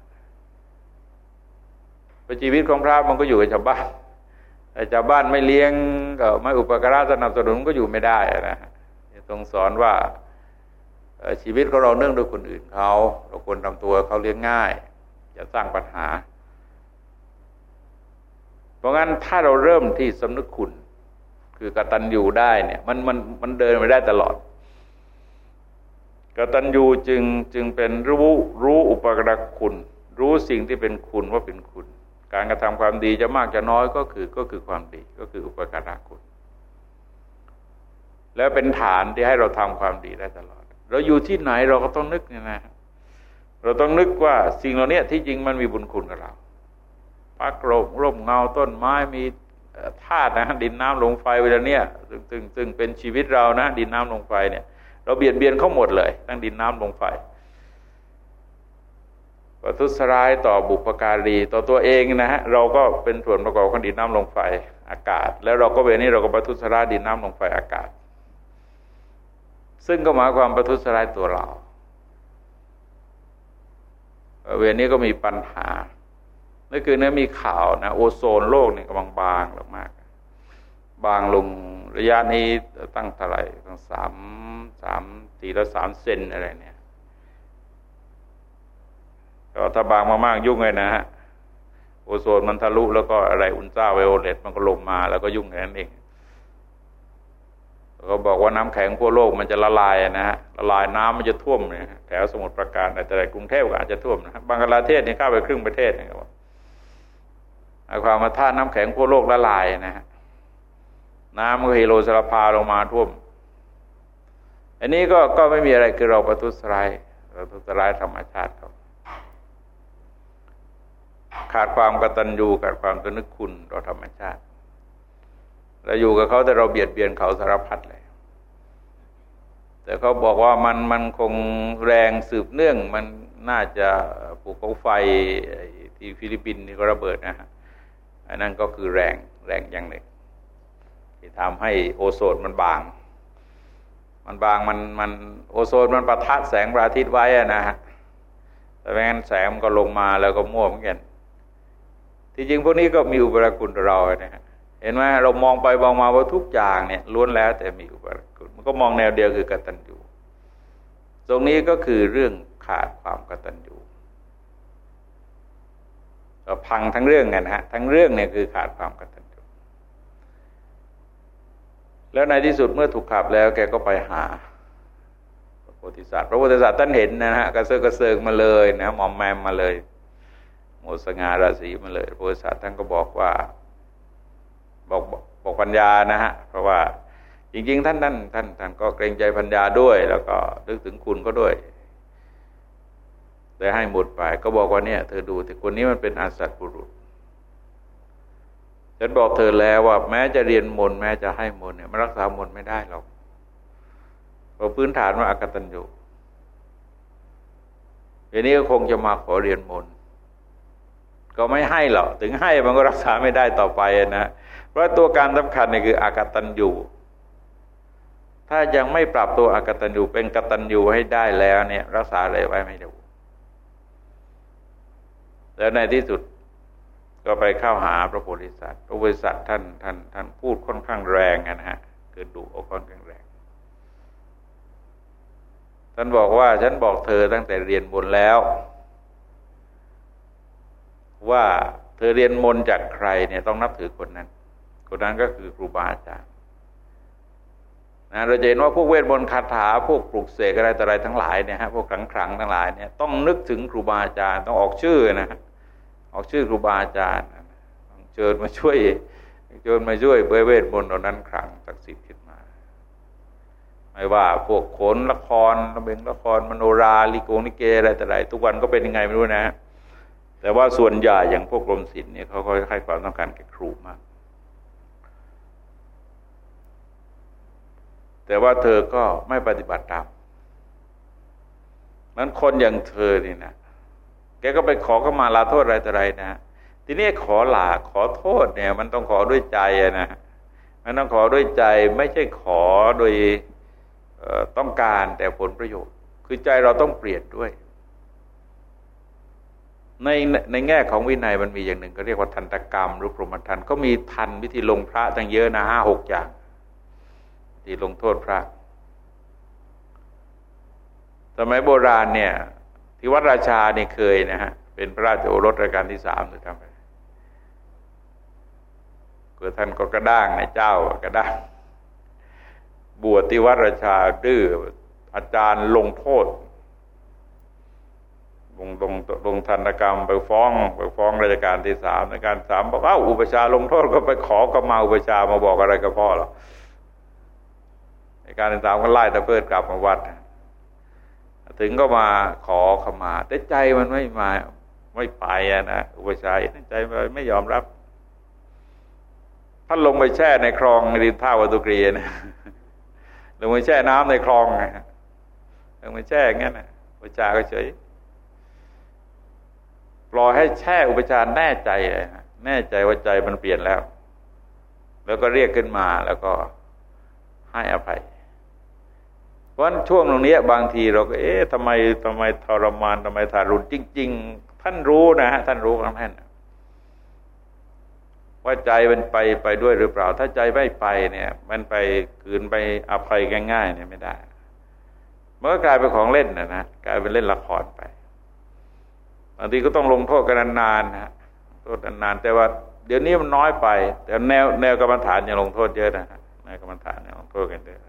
Speaker 1: ชีวิตของพระมันก็อยู่กับชาวบ้าน แต่ชาวบ้านไม่เลี้ยงก็ไม่อุปการะสนับสนุนก็อยู่ไม่ได้นะทรงสอนว่าชีวิตของเราเนื่องด้วยคนอื่นเขา เราควรทำตัวเขาเลี้ยงง่ายจะสร้างปัญหา เพราะงั้นถ้าเราเริ่มที่สำนึกคุณ คือกตัญญูได้เนี่ยมันมันมันเดินไปได้ตลอดกตัญญูจึงจึงเป็นรู้รู้อุปการะคุณ รู้สิ่งที่เป็นคุณว่าเป็นคุณ การกระทำความดีจะมากจะน้อยก็คือก็คือความดีก็คืออุปการะคุณ แล้วเป็นฐานที่ให้เราทำความดีได้ตลอด เราอยู่ที่ไหนเราก็ต้องนึกเนี่ยนะ เราต้องนึกว่าสิ่งเหล่านี้ที่จริงมันมีบุญคุณกับเราพักโรมร่มเงาต้นไม้มีธาตุนะดินน้ำลงไฟเวลาเนี้ยซึ่งซึ่งซึ่งเป็นชีวิตเรานะ ดินน้ำลงไฟเนี่ย เราเบียดเบียนเขาหมดเลย ทั้งดินน้ำลงไฟ ประทุษร้ายต่อบุปการีต่อตัวเองนะฮะเราก็เป็นส่วนประกอบของดินน้ำลงไฟอากาศ แล้วเราก็เวนี้เราก็ประทุษร้ายดินน้ำลงไฟอากาศ ซึ่งก็หมายความประทุษร้ายตัวเรา เวรนี้ก็มีปัญหานั่นคือเนื้อมีข่าวนะโอโซนโลกนี่กำลังบางลงมาก บางลงระยะนี้ตั้งเท่าไหร่ตั้งสามสามตีละสามเซนอะไรเนี่ย ก็ถ้าบางมากๆยุ่งเลยนะฮะโอโซนมันทะลุแล้วก็อะไรอุลตราไวโอเลตมันก็ลงมาแล้วก็ยุ่งแค่นั้นเองก็บอกว่าน้ำแข็งทั่วโลกมันจะละลายนะฮะละลายน้ำมันจะท่วมเนี่ยแถวสมุทรปราการแต่ในกรุงเทพก็อาจจะท่วมนะบางกลาเทศนี่เข้าไปครึ่งประเทศนะครับความมาท่าน้ำแข็งทั่วโลกละลายนะฮะน้ำก็เฮโลสลาพาลงมาท่วม อันนี้ก็ก็ไม่มีอะไรคือเราประทุษร้ายประทุษร้ายธรรมชาติเขา ขาดความกตัญญูขาดความตนึกคุณต่อธรรมชาติเราอยู่กับเขาแต่เราเบียดเบียนเขาสารพัดเลย แต่เขาบอกว่ามันมันคงแรงสืบเนื่องมันน่าจะปลูกเขาไฟที่ฟิลิปปินส์นี่ก็ระเบิดนะฮะอันนั้นก็คือแรงแรงอย่างหนึ่งที่ทำให้โอโซนมันบาง มันบางมันมันโอโซนมันประทัดแสงพระอาทิตย์ไว้อะนะฮะแต่ไม่งั้นแสงมันก็ลงมาแล้วก็มั่วเหมือนกัน ที่จริงพวกนี้ก็มีอุปราคุณเรานะฮะเห็นไหมเรามองไปมองมาว่าทุกอย่างเนี่ยล้วนแล้วแต่มีอุปการมันก็มองแนวเดียวคือกตัญญูตรงนี้ก็คือเรื่องขาดความกตัญญูพังทั้งเรื่องกันะฮะทั้งเรื่องเนี่ยคือขาดความกตัญญูแล้วในที่สุดเมื่อถูกขับแล้วแกก็ไปหาพระโพธิสัตว์พระโพธิสัตว์ท่านเห็นนะฮะกระเซาะกระเซิงมาเลยนะมอมแมมมาเลย โมสงาราศีมาเลยพระโพธิสัตว์ท่านก็บอกว่า บอกบอกปัญญานะฮะ เพราะว่าจริง ๆ ท่านท่านท่านท่านก็เกรงใจปัญญาด้วย แล้วก็นึกถึงคุณก็ด้วยเลยให้หมดไป ก็บอกว่าเนี่ยเธอดูแต่คนนี้มันเป็นอาสัตบุรุษฉันบอกเธอแล้วว่า แม้จะเรียนมนแม้จะให้มนเนี่ยมันรักษามนไม่ได้หรอกเพราะพื้นฐานว่าอากตัญญูอย่างนี้ก็คงจะมาขอเรียนมน ก็ไม่ให้หรอกถึงให้มันก็รักษาไม่ได้ต่อไปนะเพราะตัวการสำคัญนี่คืออากตันยูถ้ายังไม่ปรับตัวอากตันยูเป็นกตันยูให้ได้แล้วเนี่ย รักษาอะไรไว้ไม่ได้แล้วในที่สุดก็ไปเข้าหาพระโพธิสัตว์พระโพธิสัตว์ท่านท่านท่านพูดค่อนข้างแรงนะฮะคือดุออกค่อนข้างแรง ท่านบอกว่าฉันบอกเธอตั้งแต่เรียนบนแล้ว ว่าเธอเรียนมนจากใครเนี่ยต้องนับถือคนนั้น คนนั้นก็คือครูบาอาจารย์นะเราจะเห็นว่าพวกเวทมนต์คาถาพวกปลุกเสกอะไรต่ออะไรทั้งหลายเนี่ยฮะพวกขลังขังทั้งหลายเนี่ยต้องนึกถึงครูบาอาจารย์ต้องออกชื่อนะออกชื่อครูบาอาจารย์เชิญมาช่วยเชิญมาช่วยเบเวทมนต์เหล่านั้นครั้งศักดิ์สิทธิ์ขึ้นมา ไม่ว่าพวกขนละครระเบงละครมโนราลิโกนิเกอะไรแต่ไรทุกวันก็เป็นยังไงไม่รู้นะ แต่ว่าส่วนใหญ่อย่างพวกกรมศิลป์เนี่ยเขาก็ให้ความต้องการแก่ครูมาก แต่ว่าเธอก็ไม่ปฏิบัติตามนั้นคนอย่างเธอนี่นะแกก็ไปขอเข้ามาลาโทษอะไรต่ออะไรนะทีนี้ขอลาขอโทษเนี่ย มันต้องขอด้วยใจนะมันต้องขอด้วยใจไม่ใช่ขอโดยต้องการแต่ผลประโยชน์ คือใจเราต้องเปลี่ยนด้วย ในในแง่ของวินัยมันมีอย่างหนึ่งก็เรียกว่าทันตกรรมหรือพรหมทันเขามีทันวิธีลงพระตั้งเยอะนะห้าหกอย่างที่ลงโทษพระ สมัยโบราณเนี่ย ที่วัดราชาเนี่ยเคยนะฮะเป็นพระราชโอรสรายการที่สามหรือทำไปเกิดท่านก็กระด้างในเจ้ากระด้างบวชที่วัดราชาดื้ออาจารย์ลงโทษ ลงลงลงธนกรรมไปฟ้องไปฟ้องราชการที่สามในการสามบอกเอ้าอุปชาลงโทษก็ไปขอก็มาอุปชามาบอกอะไรกับพ่อหรอในการที่สามก็ไล่ตะเพิดกลับมาวัด ถึงก็มาขอขมา แต่ใจมันไม่มาไม่ไปอะนะอุปชาใจไม่ยอมรับท่านลงไปแช่ในคลองริมท่าวัตุกรีนะลงไปแช่น้ำในคลองลงไปแช่งั้นนะอุปชาก็เฉย ปล่อยให้แช่อุปชาแน่ใจแน่ใจว่าใจมันเปลี่ยนแล้ว แล้วก็เรียกขึ้นมาแล้วก็ให้อภัย เพราะช่วงตรงนี้บางทีเราก็ เอ๊ะทำไมทำไมทรมานทำไมทารุณจริง ๆ ท่านรู้นะฮะท่านรู้ครับท่านว่าใจมันไปไปด้วยหรือเปล่า ถ้าใจไม่ไปเนี่ย มันไปคืนไปอภัยง่ายๆเนี่ยไม่ได้มันก็กลายเป็นของเล่นนะนะกลายเป็นเล่นละครไป บางทีก็ต้องลงโทษกันนานๆนะโทษนานๆแต่ว่าเดี๋ยวนี้มันน้อยไป แต่แนวแนวกรรมฐานยังลงโทษเยอะนะฮะแนวกรรมฐานเนี่ยลงโทษกันเยอะ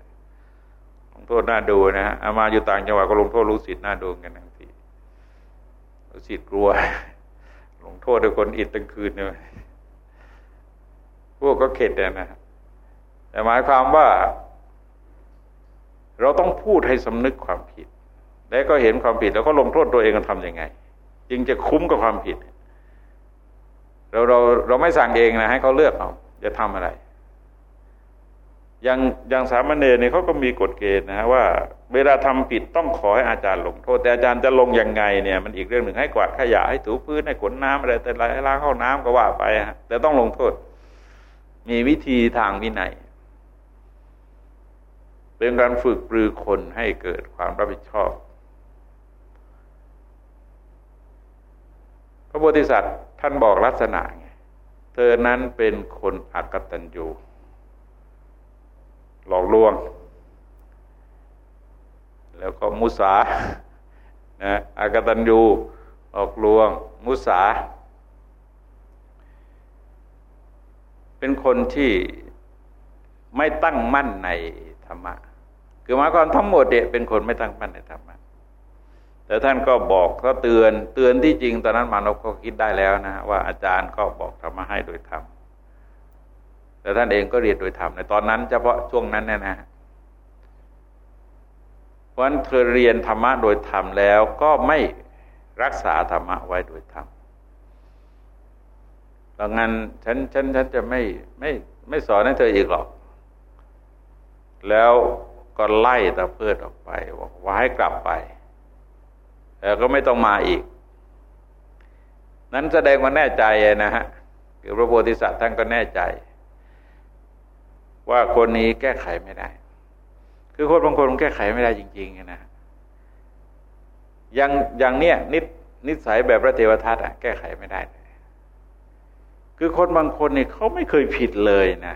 Speaker 1: ลงโทษน่าดูนะฮะอามาอยู่ต่างจังหวัดก็ลงโทษลูกศิษย์น่าดูกันทั้งทีลูกศิษย์กลัว ลงโทษด้วยคนอิดตั้งคืนเลยพวกก็เข็ดนะฮะแต่หมายความว่า เราต้องพูดให้สำนึกความผิด แล้วก็เห็นความผิดแล้วก็ลงโทษตัวเองกันทำยังไง จึงจะคุ้มกับความผิด เราเราเราไม่สั่งเองนะให้เขาเลือกเอาจะทำอะไรอย่างอย่างสามเณรเนี่ยเขาก็มีกฎเกณฑ์นะว่า เวลาทำผิดต้องขอให้อาจารย์ลงโทษ แต่อาจารย์จะลงยังไงเนี่ยมันอีกเรื่องหนึ่งให้กวาดขยะให้ถูพื้นให้ขนน้ำอะไรแต่ไรให้ล้างห้องน้ำก็ว่าไปฮะแต่ต้องลงโทษ มีวิธีทางวินัยเป็นการฝึกปรือคนให้เกิดความรับผิดชอบ พระโพธิสัตว์ท่านบอกลักษณะไงเธอนั้นเป็นคนอักตันยูหลอกลวง แล้วก็มุสานะอากตันยูหลอกลวง มุสา เป็นคนที่ไม่ตั้งมั่นในธรรมะ คือหมายความทั้งหมดเนี่ยเป็นคนไม่ตั้งมั่นในธรรมะ แต่ท่านก็บอกก็เตือนเตือนที่จริงตอนนั้นมานพก็คิดได้แล้วนะว่าอาจารย์ก็บอกธรรมะให้โดยธรรมแต่ท่านเองก็เรียนโดยธรรมในตอนนั้นเฉพาะช่วงนั้นนะนะเพราะฉะนั้นเธอเรียนธรรมะโดยธรรมแล้วก็ไม่รักษาธรรมะไว้โดยธรรมดังนั้นฉันฉันฉันจะไม่ไม่ไม่สอนให้เธออีกหรอก แล้วก็ไล่ตะเพิดออกไปบอกว่าให้กลับไป แล้วก็ไม่ต้องมาอีก นั้นแสดงว่าแน่ใจนะฮะคือพระโพธิสัตว์ท่านก็แน่ใจ ว่าคนนี้แก้ไขไม่ได้ คือคนบางคนแก้ไขไม่ได้จริง ๆ นะอย่างอย่างเนี้ยนินิสัยแบบพระเทวทัตอะ แก้ไขไม่ได้ คือคนบางคนเนี่ยเขาไม่เคยผิดเลยนะ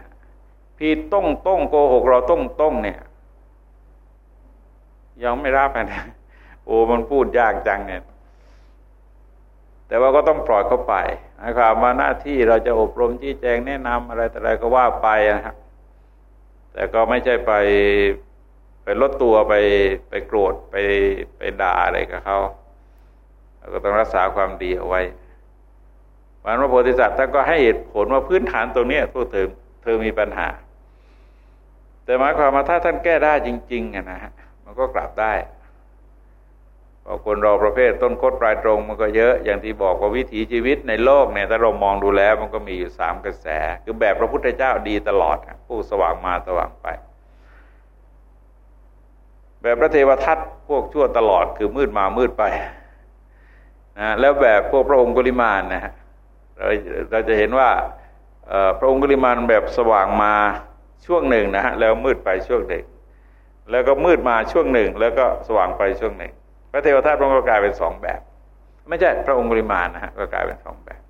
Speaker 1: ผิดต้องต้องโกหกเราต้องต้องเนี่ย ยังไม่รับนะ โอ้มันพูดยากจังเนี่ย แต่ว่าก็ต้องปล่อยเขาไปนะครับมาหน้าที่เราจะอบรมชี้แจงแนะนำอะไรแต่อะไรก็ว่าไปนะครับ แต่ก็ไม่ใช่ไปไปลดตัวไปไปโกรธไปไปด่าอะไรกับเขาเราก็ต้องรักษาความดีเอาไว้วันพระโพธิสัตว์ท่านก็ให้เหตุผลว่าพื้นฐานตรงนี้พวกเธอเธอมีปัญหา แต่หมายความว่าถ้าท่านแก้ได้จริงๆนะฮะมันก็กลับได้ พอคนเราประเภทต้นคดปลายตรงมันก็เยอะ อย่างที่บอกว่าวิถีชีวิตในโลกเนี่ยถ้าเรามองดูแล้วมันก็มีอยู่สามกระแส คือแบบพระพุทธเจ้าดีตลอดผู้สว่างมาสว่างไป แบบพระเทวทัตพวกชั่วตลอดคือมืดมามืดไปนะแล้วแบบพวกพระองค์กุลิมานนะฮะเราเราจะเห็นว่าพระองค์กุลิมานแบบสว่างมาช่วงหนึ่งนะฮะแล้วมืดไปช่วงหนึ่งแล้วก็มืดมาช่วงหนึ่ง แล้วก็สว่างไปช่วงหนึ่ง พระเทวทัตพระองค์ก็กลายเป็นสองแบบ ไม่ใช่พระองค์ปริมาณนะฮะก็กลายเป็นสองแบบ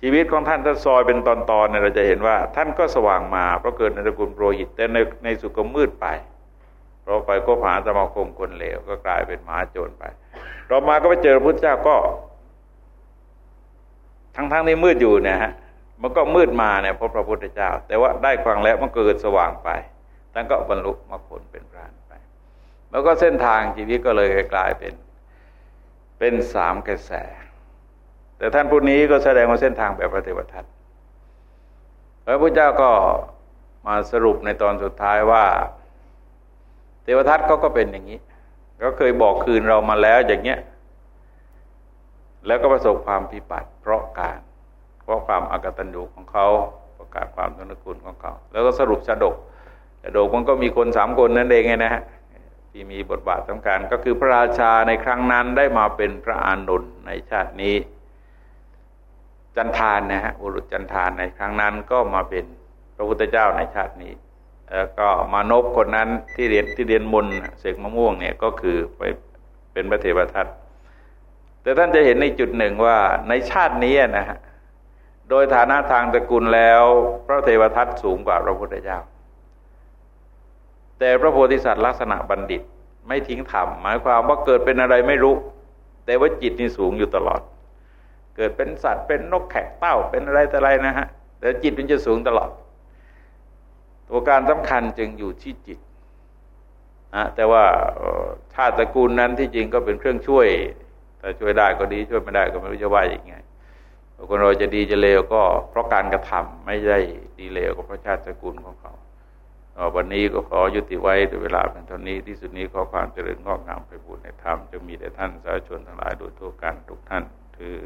Speaker 1: ชีวิตของท่านถ้าซอยเป็นตอนๆเนี่ยเราจะเห็นว่า ท่านก็สว่างมาเพราะเกิดในตระกูลโปรหิตแต่ในในสุกมืดไปเพราะไปก็หาสมาคมคนเลวก็กลายเป็นหมาโจรไปต่อมาก็ไปเจอพระพุทธเจ้าก็ ทั้งๆทที่มืดอยู่เนี่ยฮะมันก็มืดมาเนี่ยพราะพระพุทธเจ้า แต่ว่าได้ฟังแล้วมันเกิดสว่างไปท่านก็บรรลุมรรคผลเป็นพระาน แล้วก็เส้นทางชีวิตก็เลยกลายเป็น เป็นสามกระแส แต่ท่านผู้นี้ก็แสดงว่าเส้นทางแบบพระเทวทัตพระพุทธเจ้าก็มาสรุปในตอนสุดท้ายว่า เทวทัตเขาก็เป็นอย่างนี้ ก็เคยบอกคืนเรามาแล้วอย่างเงี้ยแล้วก็ประสบความพิบัติเพราะการเพราะความอากตัญญูของเขาประกาศความทนุคุณของเขา แล้วก็สรุปชาดกชาดกมันก็มีคนสามคนนั่นเองไงนะฮะ ที่มีบทบาทสำคัญก็คือพระราชาในครั้งนั้นได้มาเป็นพระอานนท์ในชาตินี้ จันทานนะฮะบุรุษจันทานในครั้งนั้นก็มาเป็นพระพุทธเจ้าในชาตินี้แล้วก็มานพคนนั้นที่เรียนที่เรียนมนเสกมะม่วงเนี่ยก็คือไปเป็นพระเทวทัตแต่ท่านจะเห็นในจุดหนึ่งว่าในชาตินี้นะฮะโดยฐานะทางตระกูลแล้ว พระเทวทัตสูงกว่าพระพุทธเจ้า แต่พระโพธิสัตว์ลักษณะบัณฑิตไม่ทิ้งธรรมหมายความว่าเกิดเป็นอะไรไม่รู้ แต่ว่าจิตนี่สูงอยู่ตลอด เกิดเป็นสัตว์เป็นนกแขกเต้าเป็นอะไรแต่อะไรนะฮะแต่จิตมันจะสูงตลอด ตัวการสำคัญจึงอยู่ที่จิตนะแต่ว่าชาติตระกูลนั้นที่จริงก็เป็นเครื่องช่วย แต่ช่วยได้ก็ดีช่วยไม่ได้ก็ไม่รู้จะว่าอย่างไงคนเราจะดีจะเลวก็เพราะการกระทำไม่ได้ดีเลวก็เพราะชาติตระกูลของเขา วันนี้ก็ขอยุติไว้ด้วยเวลาเป็นเท่านี้ที่สุดนี้ขอความเจริญงอกงามไปบูรณนธรรมจะมีแต่ท่านสาธุชนทั้งหลายโดยทั่วกันทุกท่านคือ